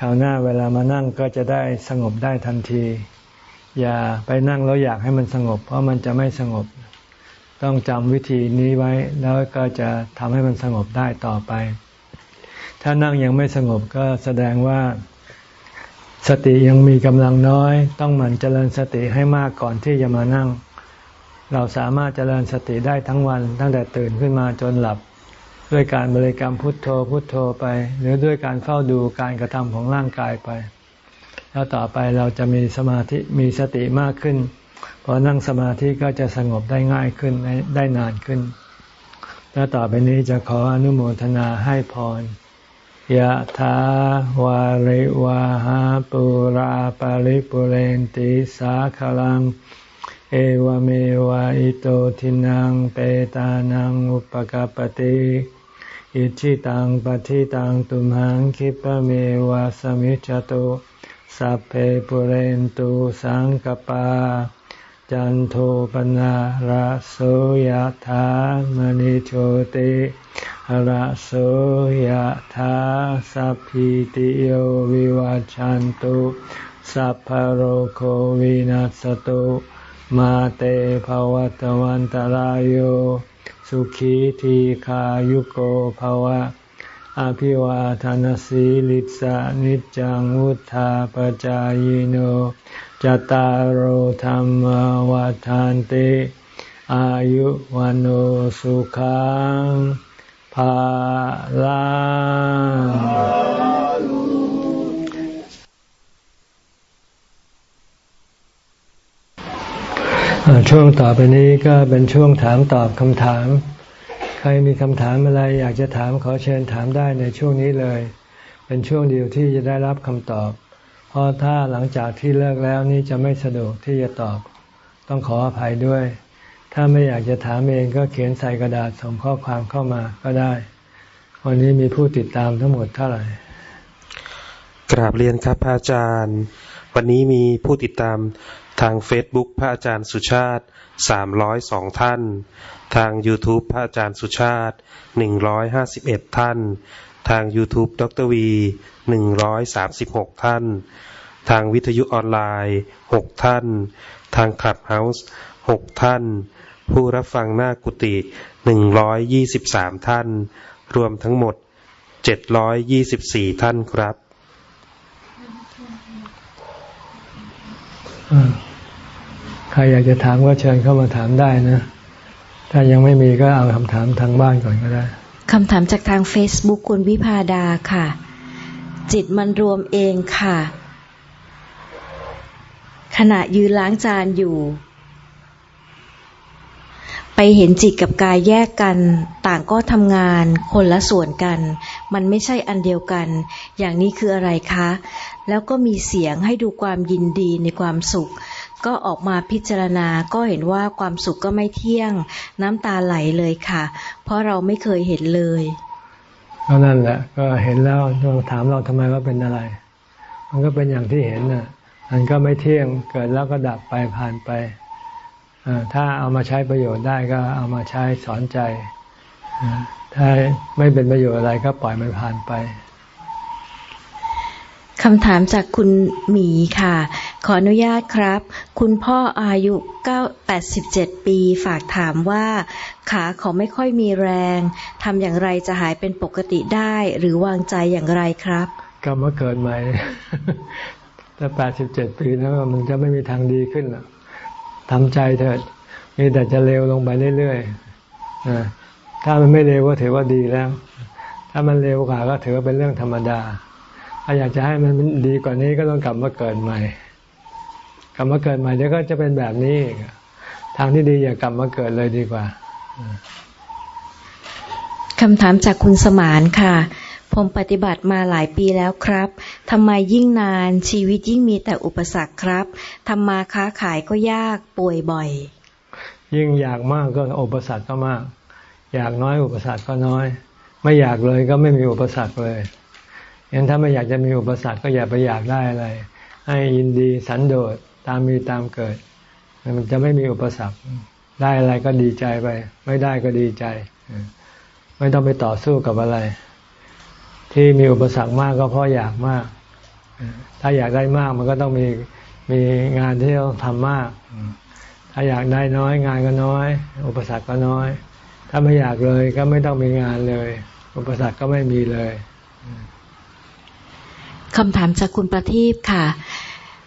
คราวหน้าเวลามานั่งก็จะได้สงบได้ทันที อย่าไปนั่งแล้วอยากให้มันสงบ เพราะมันจะไม่สงบ ต้องจำวิธีนี้ไว้ แล้วก็จะทำให้มันสงบได้ต่อไป ถ้านั่งยังไม่สงบก็แสดงว่า สติยังมีกำลังน้อย ต้องหมั่นเจริญสติให้มากก่อนที่จะมานั่ง เราสามารถเจริญสติได้ทั้งวัน ตั้งแต่ตื่นขึ้นมาจนหลับ ด้วยการบริกรรมพุทโธพุทโธไป หรือด้วยการเฝ้าดูการกระทำของร่างกายไป แล้วต่อไปเราจะมีสมาธิมีสติมากขึ้นพอนั่งสมาธิก็จะสงบได้ง่ายขึ้นได้นานขึ้น แล้วต่อไปนี้จะขออนุโมทนาให้พร ยะถาวาริวาหาปุราปาริปุเรนติสาขลัง เอวเมวะอิโตทินังเปตานังอุปกปติอิชิตังปฏิตังตุมหังคิปะเมวะสมิจจตุสัพเพปุเรนตุสังกปา จันโทปนะระโสยธามณิโชติ ระโสยธาสัพพิติโยวิวัจจันตุสัพพโรโควินัสตุมาเตภวัตวันตารโยสุขีทีขายุโกภวะ อภิวาทานสีลิสานิจังวุธาปจายโนจตารโหธรรมวาทานติ อายุวันโอสุขัง ภาลังช่วงต่อไปนี้ก็เป็นช่วงถามตอบคำถาม ใครมีคำถามอะไรอยากจะถามขอเชิญถามได้ในช่วงนี้เลย เป็นช่วงเดียวที่จะได้รับคำตอบ เพราะถ้าหลังจากที่เลิกแล้วนี่จะไม่สะดวกที่จะตอบ ต้องขออภัยด้วย ถ้าไม่อยากจะถามเองก็เขียนใส่กระดาษส่งข้อความเข้ามาก็ได้ วันนี้มีผู้ติดตามทั้งหมดเท่าไหร่ กราบเรียนครับพระอาจารย์ วันนี้มีผู้ติดตามทาง Facebook พระอาจารย์สุชาติ 302 ท่าน ทาง YouTube พระอาจารย์สุชาติ 151 ท่าน ทาง YouTube ดรวีหนึ่งร้อยสามสิบหกท่าน ทางวิทยุออนไลน์หกท่าน ทางคลับเฮาส์หกท่าน ผู้รับฟังหน้ากุฏิหนึ่งร้อยยี่สิบสามท่าน รวมทั้งหมดเจ็ดร้อยยี่สิบสี่ท่านครับใครอยากจะถามก็เชิญเข้ามาถามได้นะ ถ้ายังไม่มีก็เอาคำถามทางบ้านก่อนก็ได้คำถามจากทาง Facebook คุณวิพาดาค่ะ จิตมันรวมเองค่ะ ขณะยืนล้างจานอยู่ ไปเห็นจิตกับกายแยกกัน ต่างก็ทำงานคนละส่วนกัน มันไม่ใช่อันเดียวกัน อย่างนี้คืออะไรคะ แล้วก็มีเสียงให้ดูความยินดีในความสุข ก็ออกมาพิจารณาก็เห็นว่าความสุขก็ไม่เที่ยง น้ำตาไหลเลยค่ะ เพราะเราไม่เคยเห็นเลยก็นั่นแหละ ก็เห็นแล้วต้องถามเราทำไมว่าเป็นอะไร มันก็เป็นอย่างที่เห็นน่ะมันก็ไม่เที่ยงเกิดแล้วก็ดับไปผ่านไป ถ้าเอามาใช้ประโยชน์ได้ก็เอามาใช้สอนใจ ถ้าไม่เป็นประโยชน์อะไรก็ปล่อยมันผ่านไปคำถามจากคุณหมีค่ะ ขออนุญาตครับ คุณพ่ออายุ87 ปีฝากถามว่า ขาเขาไม่ค่อยมีแรงทำอย่างไรจะหายเป็นปกติได้หรือวางใจอย่างไรครับก็มาเกิดใหม่ถ้า 87 ปีแล้วมันจะไม่มีทางดีขึ้นหรอก ทำใจเถิดมีแต่จะเร็วลงไปเรื่อยๆถ้ามันไม่เร็วก็ถือว่าดีแล้ว ถ้ามันเร็วกว่าก็ถือว่าเป็นเรื่องธรรมดา ถ้าอยากจะให้มันดีกว่านี้ก็ต้องกลับมาเกิดใหม่ กลับมาเกิดใหม่เดี๋ยวก็จะเป็นแบบนี้ ทางที่ดีอย่ากลับมาเกิดเลยดีกว่าคำถามจากคุณสมานค่ะ ผมปฏิบัติมาหลายปีแล้วครับ ทำไมยิ่งนานชีวิตยิ่งมีแต่อุปสรรคครับทำมาค้าขายก็ยากป่วยบ่อย ยิ่งอยากมากก็อุปสรรคก็มาก อยากน้อยอุปสรรคก็น้อย ไม่อยากเลยก็ไม่มีอุปสรรคเลยงั้นถ้าไม่อยากจะมีอุปสรรคก็อย่าไปอยากได้อะไร ให้ยินดีสันโดษตามมีตามเกิด มันจะไม่มีอุปสรรค ได้อะไรก็ดีใจไป ไม่ได้ก็ดีใจ ไม่ต้องไปต่อสู้กับอะไร ที่มีอุปสรรคมากก็เพราะอยากมาก ถ้าอยากได้มากมันก็ต้องมีมีงานที่ต้องทำมาก ถ้าอยากได้น้อยงานก็น้อย อุปสรรคก็น้อย ถ้าไม่อยากเลยก็ไม่ต้องมีงานเลย อุปสรรคก็ไม่มีเลยคำถามจากคุณประทีปค่ะ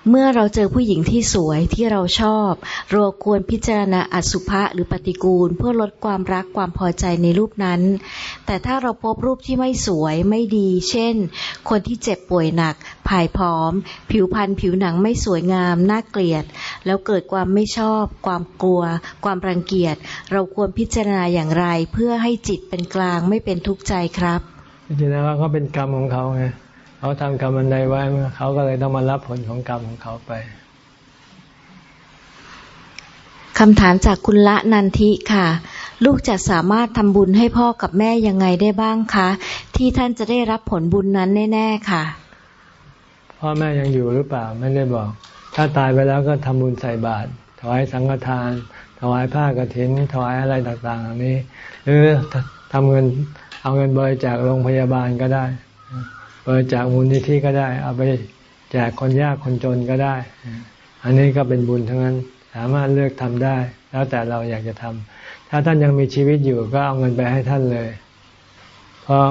เมื่อเราเจอผู้หญิงที่สวยที่เราชอบเราควรพิจารณาอสุภะหรือปฏิกูล เพื่อลดความรักความพอใจในรูปนั้น แต่ถ้าเราพบรูปที่ไม่สวยไม่ดี เช่น คนที่เจ็บป่วยหนักผายผอม ผิวพรรณผิวหนังไม่สวยงามน่าเกลียด แล้วเกิดความไม่ชอบ ความกลัว ความรังเกียจ เราควรพิจารณาอย่างไร เพื่อให้จิตเป็นกลางไม่เป็นทุกข์ใจครับพิจารณาว่าเขาเป็นกรรมของเขาไง เขาทำกรรมอันใดไว้เขาก็เลยต้องมารับผลของกรรมของเขาไปคำถามจากคุณละนันทิค่ะ ลูกจะสามารถทำบุญให้พ่อกับแม่ยังไงได้บ้างคะ ที่ท่านจะได้รับผลบุญนั้นแน่ ๆ ค่ะ พ่อแม่ยังอยู่หรือเปล่าไม่ได้บอก ถ้าตายไปแล้วก็ทำบุญใส่บาตรถวายสังฆทาน ถวายผ้ากรถิน ถวายอะไรต่างๆเหล่านี้ หรือทำเงินเอาเงินบริจาคโรงพยาบาลก็ได้ บริจาคมูลนิธิก็ได้ เอาไปแจกคนยากคนจนก็ได้ อันนี้ก็เป็นบุญทั้งนั้น สามารถเลือกทำได้ แล้วแต่เราอยากจะทำถ้าท่านยังมีชีวิตอยู่ก็เอาเงินไปให้ท่านเลย เพราะ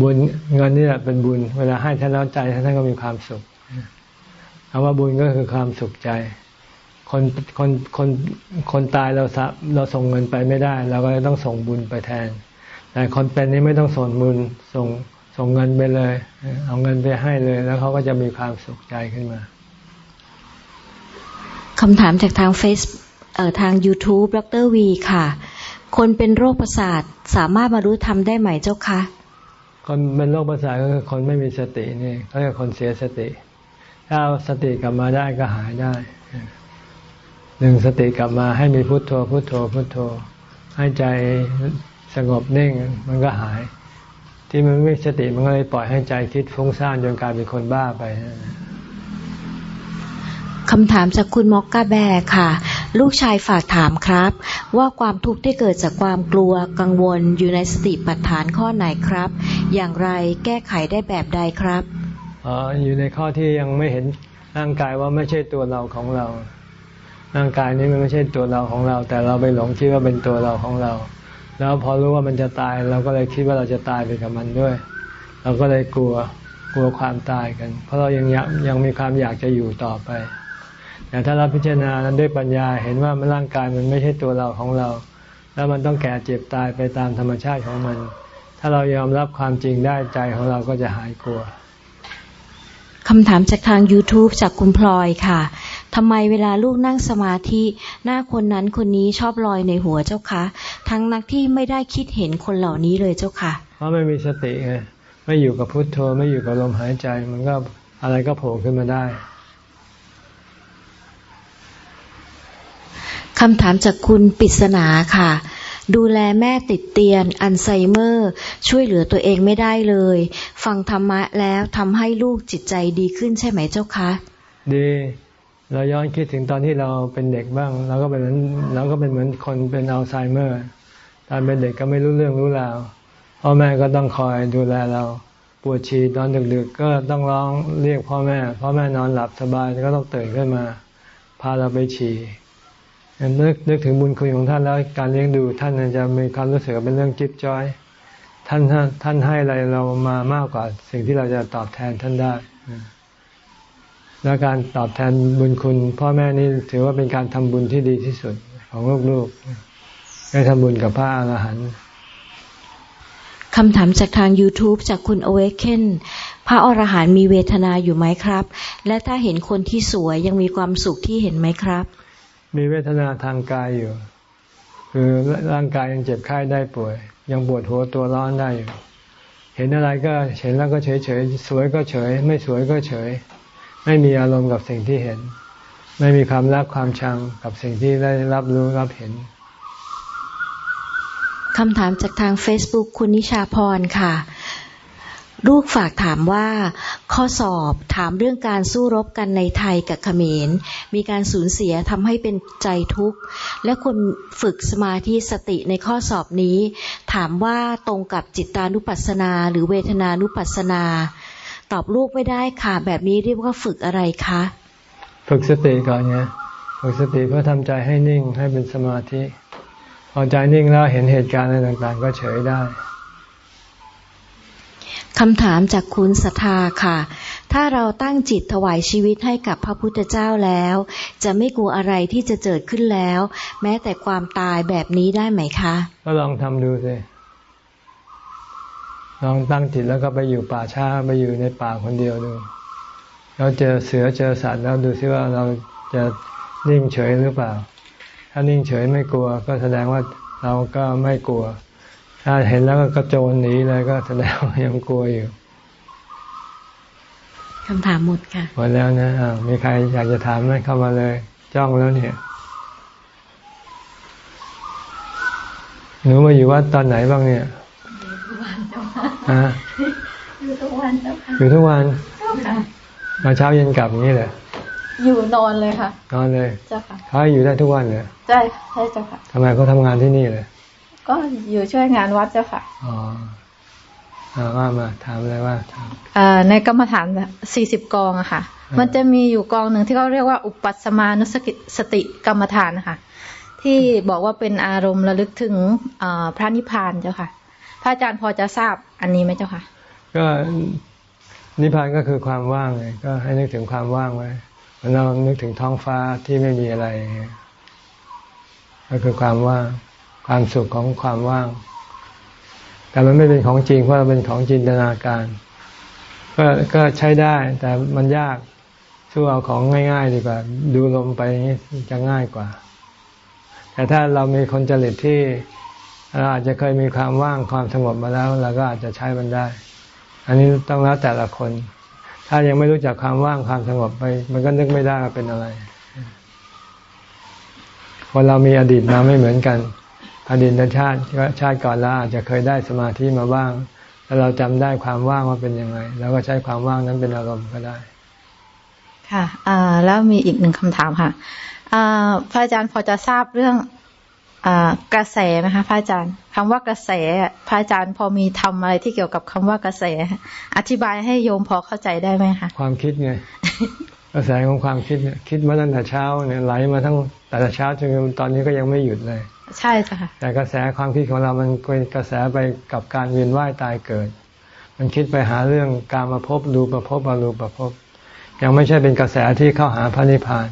บุญเงินนี่แหละเป็นบุญ เวลาให้ท่านแล้วใจท่านก็มีความสุขคำว่าบุญก็คือความสุขใจ คนคนคนคนตายเราเราส่งเงินไปไม่ได้ เราก็ต้องส่งบุญไปแทน แต่คนเป็นนี้ไม่ต้องส่งบุญส่ง ส่งเงินไปเลย เอาเงินไปให้เลย แล้วเขาก็จะมีความสุขใจขึ้นมาคำถามจากทางเฟซเอ่อทาง YouTube ดรวีค่ะ คนเป็นโรคประสาทสามารถมารู้ทำได้ไหมเจ้าคะ คนเป็นโรคประสาทก็คือคนไม่มีสตินี่เขาเรียกคนเสียสติ ถ้าเอาสติกลับมาได้ก็หายได้หนึ่งสติกลับมาให้มีพุโทโธพุโทโธพุโทโธ ให้ใจสงบนิ่งมันก็หาย ที่มันไม่สติมันก็เลยปล่อยให้ใจคิดฟุ้งซ่านจนกลายเป็นคนบ้าไปคำถามจากคุณมอกกาแบค่ะ ลูกชายฝากถามครับ ว่าความทุกข์ที่เกิดจากความกลัวกังวลอยู่ในสติปัฏฐานข้อไหนครับ อย่างไรแก้ไขได้แบบใดครับอ๋ออยู่ในข้อที่ยังไม่เห็นร่างกายว่าไม่ใช่ตัวเราของเรา ร่างกายนี้มันไม่ใช่ตัวเราของเรา แต่เราไปหลงคิดว่าเป็นตัวเราของเรา แล้วพอรู้ว่ามันจะตาย เราก็เลยคิดว่าเราจะตายไปกับมันด้วย เราก็เลยกลัวกลัวความตายกัน เพราะเรายังยังมีความอยากจะอยู่ต่อไป แต่ถ้าเราพิจารณาด้วยปัญญาเห็นว่ามันร่างกายมันไม่ใช่ตัวเราของเรา แล้วมันต้องแก่เจ็บตายไปตามธรรมชาติของมัน ถ้าเรายอมรับความจริงได้ใจของเราก็จะหายกลัวคำถามจากทาง YouTube จากคุณพลอยค่ะ ทำไมเวลาลูกนั่งสมาธิ หน้าคนนั้นคนนี้ชอบลอยในหัวเจ้าคะ ทั้งนักที่ไม่ได้คิดเห็นคนเหล่านี้เลยเจ้าค่ะ เพราะไม่มีสติไงไม่อยู่กับพุทโธไม่อยู่กับลมหายใจ มันก็อะไรก็โผล่ขึ้นมาได้คำถามจากคุณปริศนาค่ะดูแลแม่ติดเตียน อัลไซเมอร์ ช่วยเหลือตัวเองไม่ได้เลย ฟังธรรมะแล้วทำให้ลูกจิตใจดีขึ้นใช่ไหมเจ้าคะ ดี เราย้อนคิดถึงตอนที่เราเป็นเด็กบ้างเราก็เป็นเหมือนเราก็เป็นเหมือนคนเป็นอัลไซเมอร์ ตอนเป็นเด็กก็ไม่รู้เรื่องรู้ราวพ่อแม่ก็ต้องคอยดูแลเราปวดฉี่ตอนดึกๆก็ต้องร้องเรียกพ่อแม่ พ่อแม่นอนหลับสบายก็ต้องตื่นขึ้นมา พาเราไปฉี่นึกนึกถึงบุญคุณของท่านแล้วการเลี้ยงดูท่านจะมีความรู้สึกเป็นเรื่องจิ๊บจ้อย ท่านท่านให้อะไรเรามามากกว่าสิ่งที่เราจะตอบแทนท่านได้ และการตอบแทนบุญคุณ พ่อแม่นี่ถือว่าเป็นการทำบุญที่ดีที่สุดของลูกๆได้ทำบุญกับพระอรหันต์คำถามจากทาง YouTube จากคุณอเวเคนพระอรหันต์มีเวทนาอยู่ไหมครับ และถ้าเห็นคนที่สวยยังมีความสุขที่เห็นไหมครับ มีเวทนาทางกายอยู่ คือร่างกายยังเจ็บไข้ได้ป่วย ยังปวดหัวตัวร้อนได้อยู่ เห็นอะไรก็เห็นแล้วก็เฉยเฉยสวยก็เฉย ไม่สวยก็เฉย ไม่มีอารมณ์กับสิ่งที่เห็น ไม่มีความรักความชังกับสิ่งที่ได้รับรู้รับเห็นคำถามจากทาง Facebook คุณนิชาพรค่ะ ลูกฝากถามว่า ข้อสอบถามเรื่องการสู้รบกันในไทยกับเขมร มีการสูญเสียทำให้เป็นใจทุกข์ และคนฝึกสมาธิสติในข้อสอบนี้ ถามว่าตรงกับจิตานุปัสสนาหรือเวทนานุปัสสนา ตอบลูกไม่ได้ค่ะ แบบนี้เรียกว่าฝึกอะไรคะ ฝึกสติก่อนไงฝึกสติเพื่อทำใจให้นิ่งให้เป็นสมาธิ พอใจนิ่งแล้วเห็นเหตุการณ์อะไรต่างๆ ก็เฉยได้คำถามจากคุณศรัทธาค่ะ ถ้าเราตั้งจิตถวายชีวิตให้กับพระพุทธเจ้าแล้ว จะไม่กลัวอะไรที่จะเกิดขึ้นแล้ว แม้แต่ความตายแบบนี้ได้ไหมคะ ก็ลองทำดูสิ ลองตั้งจิตแล้วก็ไปอยู่ป่าช้าไปอยู่ในป่าคนเดียวดูเราเจอเสือเจอสัตว์แล้วดูซิว่าเราจะนิ่งเฉยหรือเปล่า ถ้านิ่งเฉยไม่กลัว ก็แสดงว่าเราก็ไม่กลัว ถ้าเห็นแล้วก็กระโจนหนีเลยก็แสดงว่ายังกลัวอยู่คำถามหมดค่ะหมดแล้วนะอ่ามีใครอยากจะถามไหมเข้ามาเลย จ้องแล้วเนี่ยหนูมาอยู่วัดตอนไหนบ้างเนี่ยทุก วันเจ้าค่ะอยู่ทุกวันเจ้าค่ะอยู่ทุกวันมาเช้าเย็นกลับอย่างนี้เลยอยู่นอนเลยค่ะ นอนเลยเจ้าค่ะเขาอยู่ได้ทุกวันเลยใช่ใช่เจ้าค่ะทำไมเขาทางานที่นี่เลย ก็อยู่ช่วยงานวัดเจ้าค่ะอ๋อว่ามาถามอะไรว่าถามในกรรมฐานสี่สิบกองอะค่ะ มันจะมีอยู่กองหนึ่งที่เขาเรียกว่าอุปัสมานุสกิสติกรรมฐานนะคะที่บอกว่าเป็นอารมณ์ระลึกถึงพระนิพพานเจ้าค่ะพ ระอาจารย์พอจะทราบอันนี้ไหมเจ้าค่ะ ก็นิพพานก็คือความว่างเลยก็ให้นึกถึงความว่างไว้เรานึกถึงท้องฟ้าที่ไม่มีอะไร ก็คือความว่าง ความสุขของความว่าง แต่มันไม่เป็นของจริงเพราะมันเป็นของจินตนาการ ก็ก็ใช้ได้แต่มันยากสู้เอาของง่าย ๆ ดีกว่า ดูลมไปจะง่ายกว่า แต่ถ้าเรามีคนจริตที่ เราอาจจะเคยมีความว่างความสงบมาแล้วเราก็อาจจะใช้มันได้ อันนี้ต้องแล้วแต่ละคน ถ้ายังไม่รู้จักความว่างความสงบไป มันก็นึกไม่ได้ว่าเป็นอะไรคนเรามีอดีตมาไม่เหมือนกัน อดีตชาติชาติก่อนเราอาจจะเคยได้สมาธิมาบ้างแล้วเราจำได้ความว่างว่าเป็นยังไง แล้วก็ใช้ความว่างนั้นเป็นอารมณ์ก็ได้ ค่ะอแล้วมีอีกหนึ่งคำถามค่ะอพระอาจารย์พอจะทราบเรื่อง กระแสไหมคะพระอาจารย์คำว่ากระแสพระอาจารย์พอมีทำอะไรที่เกี่ยวกับคำว่ากระแส อธิบายให้โยมพอเข้าใจได้ไหมคะความคิดไงกระแสของความคิดเนี่ยคิดมาตั้งแต่เช้าเนี่ยไหลมาทั้งแต่เช้าจนตอนนี้ก็ยังไม่หยุดเลย ใช่ค่ะ แต่กระแสความคิดของเรามันเป็นกระแสไปกับการเวียนว่ายตายเกิด มันคิดไปหาเรื่องการมาพบดูประพบมารูประพบ ยังไม่ใช่เป็นกระแสที่เข้าหาพระนิพพาน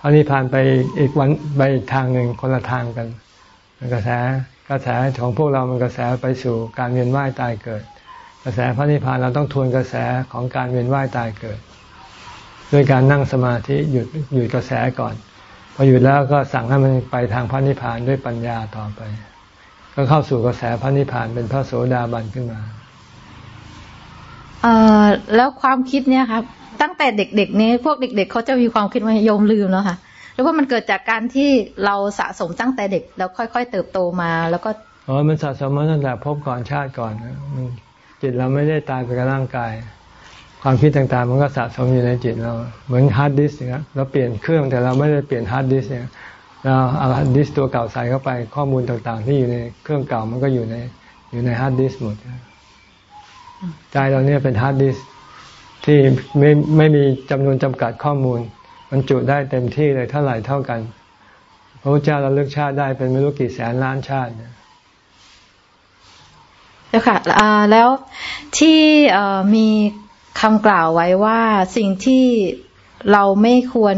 พระนิพพานไปอีกวันไปอีกทางหนึ่งคนละทางกันกระแสกระแสของพวกเรามันกระแสไปสู่การเวียนว่ายตายเกิด กระแสพระนิพพานเราต้องทวนกระแสของการเวียนว่ายตายเกิดด้วยการนั่งสมาธิหยุดหยุดกระแสก่อนพอหยุดแล้วก็สั่งให้มันไปทางพระนิพพานด้วยปัญญาต่อไป ก็เข้าสู่กระแสพระนิพพานเป็นพระโสดาบันขึ้นมาเอ่อแล้วความคิดเนี่ยครับ ตั้งแต่เด็กๆนี้พวกเด็กๆเขาจะมีความคิดว่าโยมลืมแล้วค่ะหรือว่ามันเกิดจากการที่เราสะสมตั้งแต่เด็กแล้วค่อย ๆ เติบโตมาแล้วก็อ๋อมันสะสมมาตั้งแต่พบก่อนชาติก่อนมันจิตเราไม่ได้ตายไปกับร่างกายความคิดต่างๆ มันก็สะสมอยู่ในจิตเรา เหมือนฮาร์ดดิสก์เนี่ยเราเปลี่ยนเครื่องแต่เราไม่ได้เปลี่ยนฮาร์ดดิสก์เนี่ยเราเอาฮาร์ดดิสก์ตัวเก่าใส่เข้าไปข้อมูลต่างๆ ที่อยู่ในเครื่องเก่ามันก็อยู่ในอยู่ในฮาร์ดดิสก์หมดใจเราเนี่ยเป็นฮาร์ดดิสก์ ที่ไม่ไม่มีจำนวนจำกัดข้อมูลมันจุได้เต็มที่เลยเท่าไหร่เท่ากัน พระพุทธเจ้าเราระลึกชาติได้เป็นไม่รู้กี่แสนล้านชาติเนี่ยแล้วค่ะแล้วที่มีคำกล่าวไว้ว่าสิ่งที่เราไม่ควร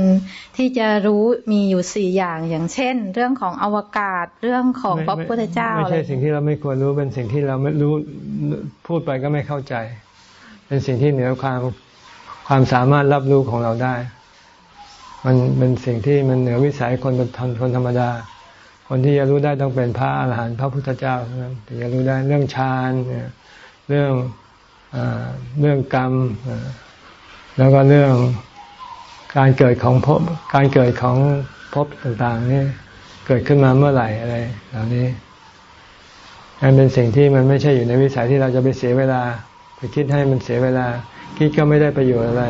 ที่จะรู้มีอยู่สี่อย่างอย่างเช่น เรื่องของอวกาศเรื่องของพระพุทธเจ้าไม่ใช่สิ่งที่เราไม่ควรรู้เป็นสิ่งที่เราไม่รู้พูดไปก็ไม่เข้าใจ เป็นสิ่งที่เหนือความความสามารถรับรู้ของเราได้ มันเป็นสิ่งที่มันเหนือวิสัยคนทนคนธรรมดา คนที่จะรู้ได้ต้องเป็นพระอาหารหันต์พระพุทธเจ้าถึงจะรู้ได้เรื่องฌานเรื่องเรื่องกรรม แล้วก็เรื่องการเกิดของภพการเกิดของภพต่างๆนี่เกิดขึ้นมาเมื่อไหร่อะไรเหล่านี้มันเป็นสิ่งที่มันไม่ใช่อยู่ในวิสัยที่เราจะไปเสียเวลา ไปคิดให้มันเสียเวลา คิดก็ไม่ได้ประโยชน์อะไร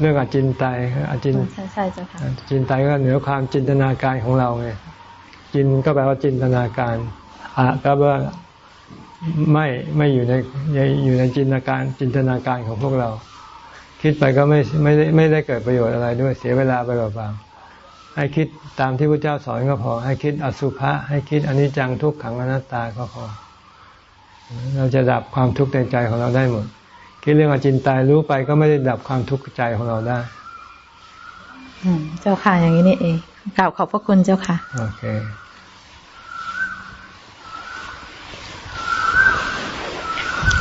เรื่องอจินไตยอจินใช่ใช่จ้ะค่ะจินไตยก็เหนือความจินตนาการของเราไงจินก็แปลว่าจินตนาการอะก็ว่าไม่ไม่อยู่ในอยู่ในจินตนาการจินตนาการของพวกเรา คิดไปก็ไม่ไม่ได้ไม่ได้เกิดประโยชน์อะไรด้วยเสียเวลาไปเปล่าๆให้คิดตามที่พระเจ้าสอนก็พอ ให้คิดอสุภะให้คิดอนิจจังทุกขังอนัตตาก็พอ เราจะดับความทุกข์ในใจของเราได้หมด คิดเรื่องอจินตายรู้ไปก็ไม่ได้ดับความทุกข์ใจของเราได้เจ้าค่ะอย่างนี้นี่เองกล่าวขอบพระคุณเจ้าค่ะ โอเค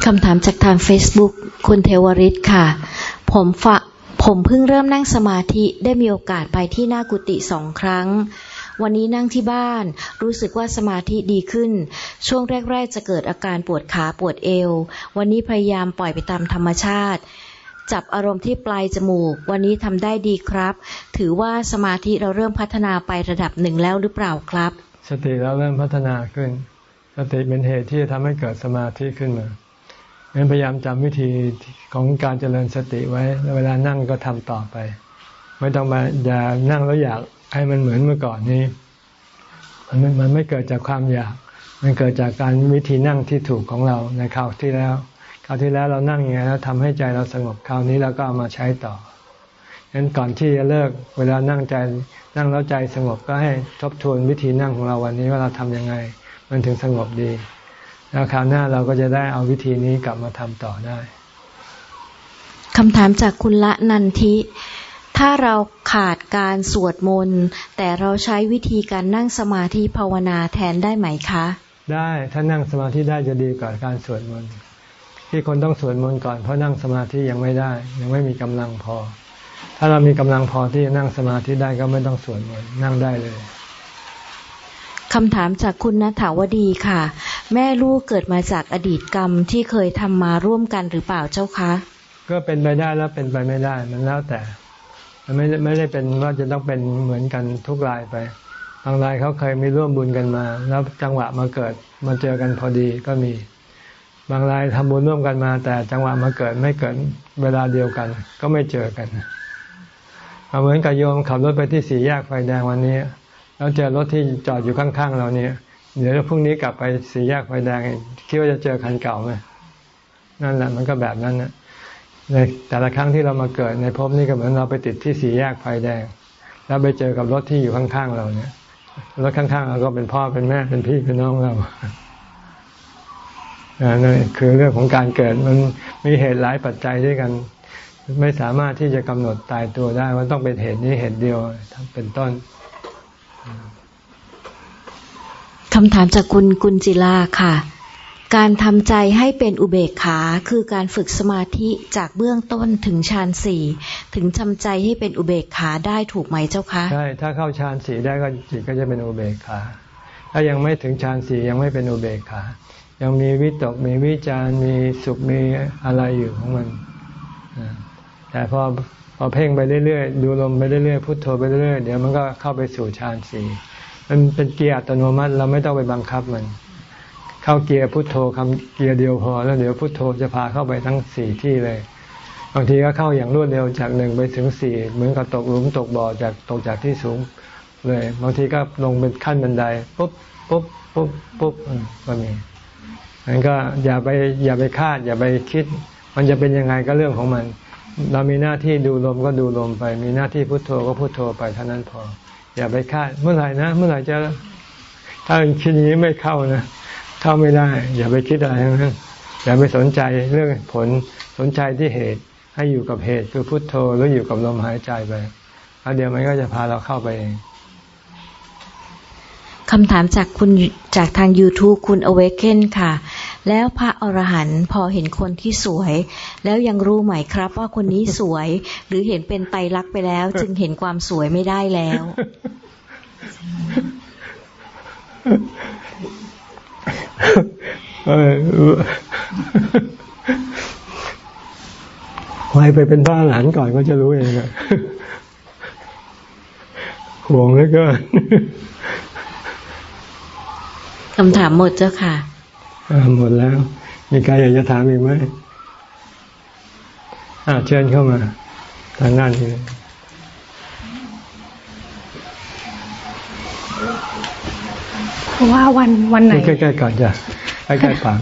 คำถามจากทาง Facebook คุณเทวริศค่ะ ผมฝะผมเพิ่งเริ่มนั่งสมาธิได้มีโอกาสไปที่หน้ากุฏิสองครั้ง วันนี้นั่งที่บ้าน รู้สึกว่าสมาธิดีขึ้น ช่วงแรก ๆ จะเกิดอาการปวดขาปวดเอว วันนี้พยายามปล่อยไปตามธรรมชาติ จับอารมณ์ที่ปลายจมูก วันนี้ทำได้ดีครับ ถือว่าสมาธิเราเริ่มพัฒนาไประดับหนึ่งแล้วหรือเปล่าครับ สติเราเริ่มพัฒนาขึ้น สติเป็นเหตุที่จะทำให้เกิดสมาธิขึ้นมางั้นพยายามจำวิธีของการเจริญสติไว้ เวลานั่งก็ทำต่อไป ไม่ต้องมาอย่านั่งแล้วอยาก ให้มันเหมือนเมื่อก่อนนี้ มันมันไม่เกิดจากความอยาก มันเกิดจากการวิธีนั่งที่ถูกของเราในคราวที่แล้วคราวที่แล้วเรานั่งอย่างนี้แล้วทำให้ใจเราสงบคราวนี้เราก็เอามาใช้ต่องั้นก่อนที่จะเลิก เวลานั่งใจนั่งแล้วใจสงบก็ให้ทบทวนวิธีนั่งของเราวันนี้ว่าเราทำยังไง มันถึงสงบดี แล้วคราวหน้าเราก็จะได้เอาวิธีนี้กลับมาทำต่อได้คำถามจากคุณละนันทิ ถ้าเราขาดการสวดมนต์แต่เราใช้วิธีการนั่งสมาธิภาวนาแทนได้ไหมคะ ได้ถ้านั่งสมาธิได้จะดีกว่าการสวดมนต์ที่คนต้องสวดมนต์ก่อนเพราะนั่งสมาธิยังไม่ได้ ยังไม่มีกำลังพอ ถ้าเรามีกำลังพอที่จะนั่งสมาธิได้ก็ไม่ต้องสวดมนต์นั่งได้เลยคำถามจากคุณนัฐาวดีค่ะ แม่ลูกเกิดมาจากอดีตกรรมที่เคยทำมาร่วมกันหรือเปล่าเจ้าคะ ก็เป็นไปได้แล้วเป็นไปไม่ได้ มันแล้วแต่มัน ไม่ไม่ได้เป็นว่าจะต้องเป็นเหมือนกันทุกรายไป บางรายเขาเคยมีร่วมบุญกันมา แล้วจังหวะมาเกิดมาเจอกันพอดีก็มี บางรายทำบุญร่วมกันมา แต่จังหวะมาเกิดไม่เกิดเวลาเดียวกัน ก็ไม่เจอกันเหมือนกับโยมขับรถไปที่สี่แยกไฟแดงวันนี้ แล้วเจอรถที่จอดอยู่ข้างๆเราเนี่ยเดี๋ยวพรุ่งนี้กลับไปสี่แยกไฟแดงคิดว่าจะเจอคันเก่าไหมนั่นแหละมันก็แบบนั้นนะ ในแต่ละครั้งที่เรามาเกิดในภพนี้ก็เหมือนเราไปติดที่สีแยกไฟแดง แล้วไปเจอกับรถที่อยู่ข้างๆเราเนี่ยรถข้างๆเราก็เป็นพ่อเป็นแม่เป็นพี่เป็นน้องเรานั่นคือเรื่องของการเกิดมันมีเหตุหลายปัจจัยด้วยกัน ไม่สามารถที่จะกำหนดตายตัวได้มันต้องเป็นเหตุนี้เหตุเดียวเป็นต้นคำถามจากคุณกุญจิลาค่ะ การทำใจให้เป็นอุเบกขาคือการฝึกสมาธิจากเบื้องต้นถึงฌานสี่ถึงทำใจให้เป็นอุเบกขาได้ถูกไหมเจ้าคะใช่ถ้าเข้าฌานสี่ได้ก็จิตก็จะเป็นอุเบกขาถ้ายังไม่ถึงฌานสี่ยังไม่เป็นอุเบกขา ยังมีวิตกมีวิจารมีสุขมีอะไรอยู่ของมันแต่พอพอเพ่งไปเรื่อยๆดูลมไปเรื่อยๆพุทโธไปเรื่อยๆเดี๋ยวมันก็เข้าไปสู่ฌานสี่มันเป็นเกียร์อัตโนมัติเราไม่ต้องไปบังคับมัน เข้าเกียร์พุทโธคำเกียร์เดียวพอ แล้วเดี๋ยวพุทโธจะพาเข้าไปทั้งสี่ที่เลย บางทีก็เข้าอย่างรวดเร็วจากหนึ่งไปถึงสี่เหมือนกับตกหลุมตกบ่อจากตกจากที่สูงเลย บางทีก็ลงเป็นขั้นบันไดปุ๊บปุ๊บปุ๊บปุ๊บก็มีงั้นก็อย่าไปอย่าไปคาด อย่าไปคิด มันจะเป็นยังไงก็เรื่องของมัน เรามีหน้าที่ดูลมก็ดูลมไป มีหน้าที่พุโทโธก็พุโทโธไปเท่านั้นพอ อย่าไปคาดเมื่อไหร่นะ เมื่อไหร่จะถ้าคิดอย่างนี้ไม่เข้านะ เข้าไม่ได้ อย่าไปคิดอะไรทั้งนั้นอย่าไปสนใจเรื่องผลสนใจที่เหตุ ให้อยู่กับเหตุคือพุโทโธหรืออยู่กับลมหายใจไปแล้วเดี๋ยวมันก็จะพาเราเข้าไปเองคำถามจากคุณจากทาง YouTube คุณ Awaken ค่ะ แล้วพระอรหันต์พอเห็นคนที่สวย แล้วยังรู้ไหมครับว่าคนนี้สวย หรือเห็นเป็นไตรลักษณ์ไปแล้ว จึงเห็นความสวยไม่ได้แล้ว ไว้ไปเป็นพระอรหันต์ก่อนก็จะรู้เองอะห่วงแล้วก็คำถามหมดเจ้าค่ะหมดแล้ว มีใครอยากจะถามอีกไหมอ่าเชิญเข้ามา ทางด้านนี้ ว่าวันวันไหนใกล้ๆก่อนจ้ะใกล้ๆปาก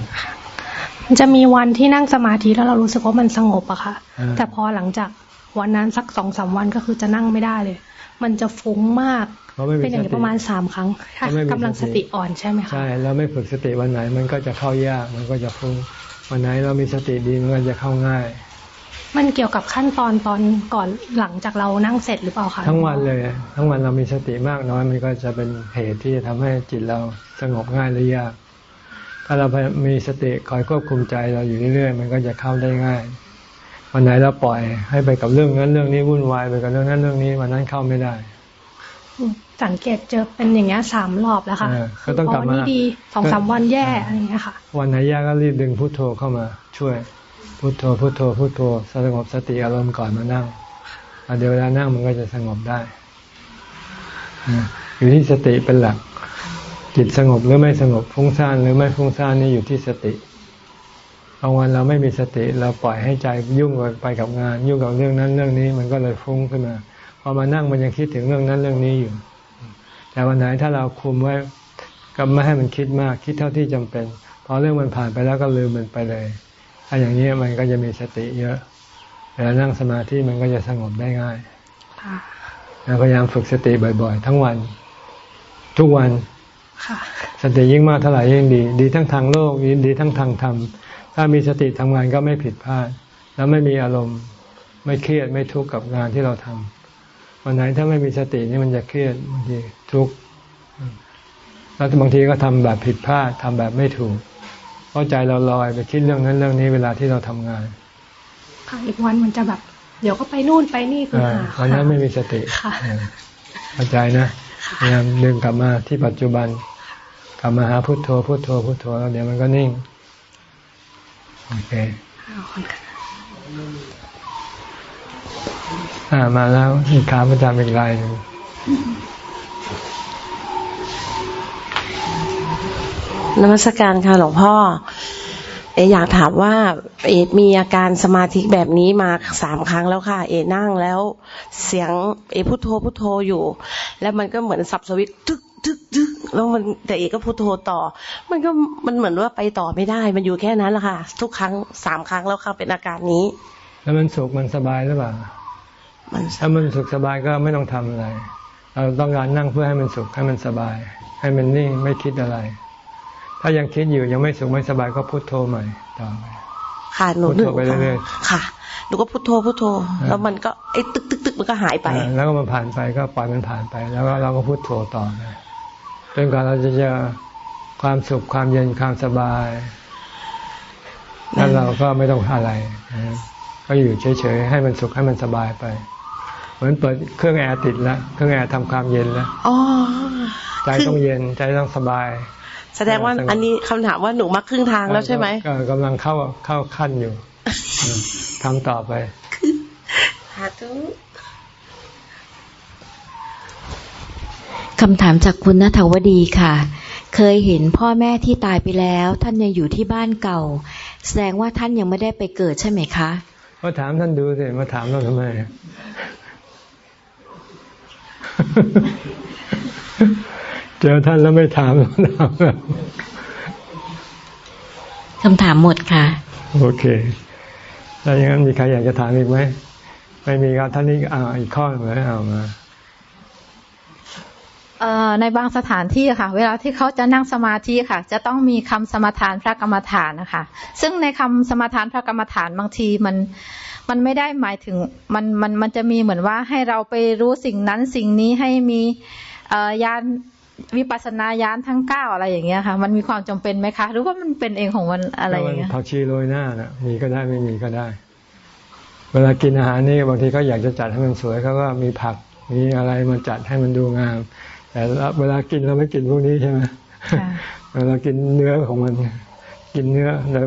มันจะมีวันที่นั่งสมาธิแล้วเรารู้สึกว่ามันสงบอะค่ะ แต่พอหลังจากวันนั้นสักสองสามวันก็คือจะนั่งไม่ได้เลย มันจะฟุ้งมากเป็นอย่างนี้ประมาณสามครั้งกำลังสติอ่อนใช่ไหมคะใช่แล้วไม่ฝึกสติวันไหน มันก็จะเข้ายากมันก็จะฟุ้งวันไหนเรามีสติดีมันก็จะเข้าง่าย มันเกี่ยวกับขั้นตอนตอนก่อนหลังจากเรานั่งเสร็จหรือเปล่าคะทั้งวันเลย ทั้งวันเรามีสติมากน้อยมันก็จะเป็นเหตุที่จะทำให้จิตเราสงบง่ายหรือยาก ถ้าเรามีสติคอยควบคุมใจเราอยู่เรื่อยๆ มันก็จะเข้าได้ง่าย วันไหนเราปล่อยให้ไปกับเรื่องนั้นเรื่องนี้วุ่นวายไปกับเรื่องนั้นเรื่องนี้วันนั้นเข้าไม่ได้สังเกตเจอเป็นอย่างเงี้ยสามรอบแล้วค่ะก็ต้องกลับมาดีสองสามวันแย่อะไรเงี้ยค่ะ วันไหนแย่ก็รีบดึงพุทโธเข้ามาช่วย พุทโธพุทโธพุทโธสงบสติอารมณ์ก่อนมานั่งเดี๋ยวเวลานั่งมันก็จะสงบได้อยู่ที่สติเป็นหลัก จิตสงบหรือไม่สงบฟุ้งซ่านหรือไม่ฟุ้งซ่านนี่อยู่ที่สติบางวันเราไม่มีสติเราปล่อยให้ใจยุ่งไปกับงาน ยุ่งกับเรื่องนั้นเรื่องนี้มันก็เลยฟุ้งขึ้นมาพอมานั่งมันยังคิดถึงเรื่องนั้นเรื่องนี้อยู่ แต่วันไหนถ้าเราคุมไว้ก็ไม่ให้มันคิดมาก คิดเท่าที่จำเป็น พอเรื่องมันผ่านไปแล้วก็ลืมมันไปเลย ถ้าอย่างนี้มันก็จะมีสติเยอะเวลานั่งสมาธิมันก็จะสงบได้ง่ายพยายามฝึกสติบ่อย ๆ ทั้งวัน ทุกวันสติยิ่งมากเท่าไหร่ยิ่งดี ดีทั้งทางโลกดีทั้งทางธรรม ถ้ามีสติทำงานก็ไม่ผิดพลาด แล้วไม่มีอารมณ์ไม่เครียดไม่ทุกข์กับงานที่เราทำวันไหนถ้าไม่มีสตินี่มันจะเครียดบางทีทุกข์แล้วบางทีก็ทำแบบผิดพลาดทำแบบไม่ถูกเพ ราะใจเราลอยไปคิดเรื่องนั้นเรื่องนี้เวลาที่เราทำงานค่ะอีกวันมันจะแบบ เดี๋ยวก็ไปนู่นไปนี่คือหาวันนั้นไม่มีสติค่ะเข้าใจนะพยายามดึงกลับมาที่ปัจจุบัน กลับมาหาพุโทโธพุโทโธพุโทโธแล้วเดี๋ยวมันก็นิ่งโอเคขอบคุณค่ะอ่ามาแล้วมีขาประจำอีกรายหนึ่ง นมัสการค่ะหลวงพ่อ เออยากถามว่า เอมีอาการสมาธิแบบนี้มาสามครั้งแล้วค่ะ เอนั่งแล้วเสียง เอพุโทโธพุโทโธอยู่ แล้วมันก็เหมือนสับสวิตทึกทึกทึกแล้วมันแต่เอก็พุโทโธต่อ มันก็มันเหมือนว่าไปต่อไม่ได้ มันอยู่แค่นั้นแหละค่ะ ทุกครั้งสามครั้งแล้วค่ะเป็นอาการนี้ แล้วมันสุขมันสบายหรือเปล่าถ้ามันสุขสบายก็ไม่ต้องทำอะไร เราต้องการนั่งเพื่อให้มันสุขให้มันสบาย ให้มันนิ่งไม่คิดอะไร ถ้ายังคิดอยู่ยังไม่สุขไม่สบายก็พุโทโธใหม่ต่อไปค่ะหนูพุทโธไปเรื่อยๆค่ะหนูก็พุโทโธพุโทโธ แล้วมันก็ไอ้ตึกตึกตึกมันก็หายไป แล้วก็มันผ่านไปก็ปล่อยมันผ่านไป แล้วก็เราก็พุโทโธต่อไปจนกว่าเราจะเจอความสุขความเย็นความสบายแล้วเราก็ไม่ต้องอะไรก็อยู่เฉยๆให้มันสุขให้มันสบายไป เหมือนเปิดเครื่องแอร์ติดแล้วเครื่องแอร์ทำความเย็นแล้วใจต้องเย็นใจต้องสบาย แสดงว่าอันนี้คำถามว่าหนูมาครึ่งทางแล้วใช่ไหมกำลังเข้าเข้าขั้นอยู่ทำต่อไปหาทุคำถามจากคุณนัทวดีค่ะ เคยเห็นพ่อแม่ที่ตายไปแล้ว ท่านยังอยู่ที่บ้านเก่า แสดงว่าท่านยังไม่ได้ไปเกิดใช่ไหมคะก็ถามท่านดูสิมาถามเราทำไม เจอท่านแล้วไม่ถามถามคำถามหมดค่ะ โอเคแล้วอย่างนั้นมีใครอยากจะถามอีกไหมไม่มีครับท่านนี้เอาอีกข้อหนึ่งเลยเอามาในบางสถานที่ค่ะ เวลาที่เขาจะนั่งสมาธิค่ะ จะต้องมีคำสมทานพระกรรมฐานนะคะ ซึ่งในคำสมทานพระกรรมฐานบางทีมันมันไม่ได้หมายถึงมันมันมันจะมีเหมือนว่าให้เราไปรู้สิ่งนั้นสิ่งนี้ให้มียาน วิปัสนาญาณทั้งเก้าอะไรอย่างเงี้ยค่ะ มันมีความจำเป็นไหมคะ หรือว่ามันเป็นเองของมันอะไรอย่างเงี้ยผักชีโรยหน้านะมีก็ได้ไม่มีก็ได้ เวลากินอาหารนี่บางทีเขาอยากจะจัดให้มันสวยเขาก็มีผักมีอะไรมาจัดให้มันดูงาม แต่เวลากินเราไม่กินพวกนี้ใช่ไหมเวลากินเนื้อของมัน กินเนื้อแล้ว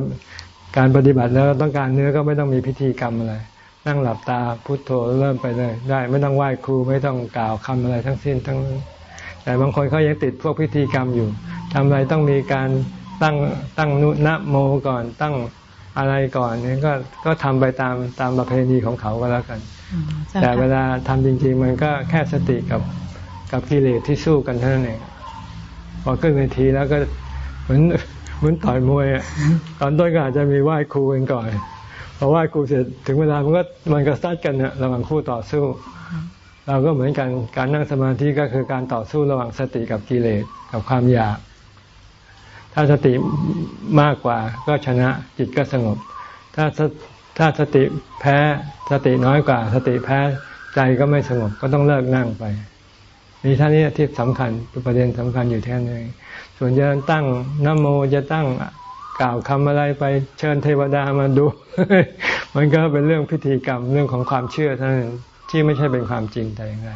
การปฏิบัติแล้วต้องการเนื้อก็ไม่ต้องมีพิธีกรรมอะไรนั่งหลับตาพุโทโธเริ่มไปเลย ได้ ไม่ต้องไหว้ครูไม่ต้องกล่าวคำอะไรทั้งสิ้นทั้ง แต่บางคนเขายังติดพวกพิธีกรรมอยู่ทำอะไรต้องมีการตั้งตั้งนุนะโมก่อนตั้งอะไรก่อนนี่ก็ก็ทำไปตามตามประเพณีของเขาก็แล้วกัน แต่เวลาทำจริง ๆ มันก็แค่สติกับกับกิเลสที่สู้กันเท่านั้นเองพอขึ้นเวทีแล้วก็เหมือนเหมือนต่อยมวยอะตอนต้นก็อาจจะมีไหว้ครูกันก่อนพอไหว้ครูเสร็จถึงเวลามันก็มันก็ซัดกันเนี่ยระหว่างคู่ต่อสู้ เราก็เหมือนกันการนั่งสมาธิก็คือการต่อสู้ระหว่างสติกับกิเลสกับความอยาก ถ้าสติมากกว่าก็ชนะจิตก็สงบ ถ้าถ้าสติแพ้สติน้อยกว่า สติแพ้ใจก็ไม่สงบก็ต้องเลิกนั่งไปมีท่านี้ที่สำคัญประเด็นสำคัญอยู่แค่นี้ส่วนจะตั้งนโมจะตั้งกล่าวคำอะไรไปเชิญเทวดามาดู มันก็เป็นเรื่องพิธีกรรมเรื่องของความเชื่อเท่านั้น ที่ไม่ใช่เป็นความจริงแต่อย่างไร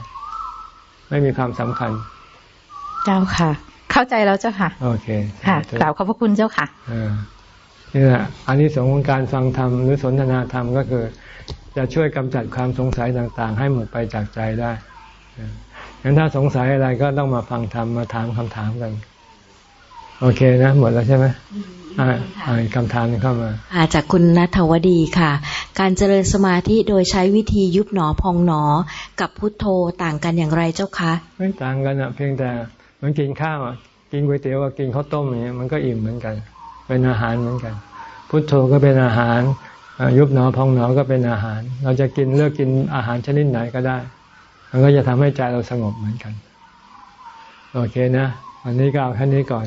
ไม่มีความสำคัญ เจ้าค่ะ เข้าใจแล้วเจ้าค่ะ โอเค ค่ะกล่าวขอบพระคุณเจ้าค่ะนี่แหละอันนี้สองของการฟังธรรมหรือสนทนาธรรมก็คือ จะช่วยกำจัดความสงสัยต่างๆ ให้หมดไปจากใจได้งั้นถ้าสงสัยอะไรก็ต้องมาฟังธรรมมาถามคำถามกัน โอเคนะ หมดแล้วใช่ไหมอ่าคำถามเข้ามาอาจากคุณนัทวดีค่ะ การเจริญสมาธิโดยใช้วิธียุบหนอพองหนอ กับพุทโธต่างกันอย่างไรเจ้าคะ ไม่ต่างกันอะเพียงแต่มันกินข้าวกินก๋วยเตี๋ยวกับกินข้าวต้มอย่างเงี้ยมันก็อิ่มเหมือนกัน เป็นอาหารเหมือนกัน พุทโธก็เป็นอาหาร ยุบหนอพองหนอก็เป็นอาหาร เราจะกินเลือกกินอาหารชนิดไหนก็ได้ มันก็จะทำให้ใจเราสงบเหมือนกัน โอเคนะวันนี้ก็เอาแค่นี้ก่อน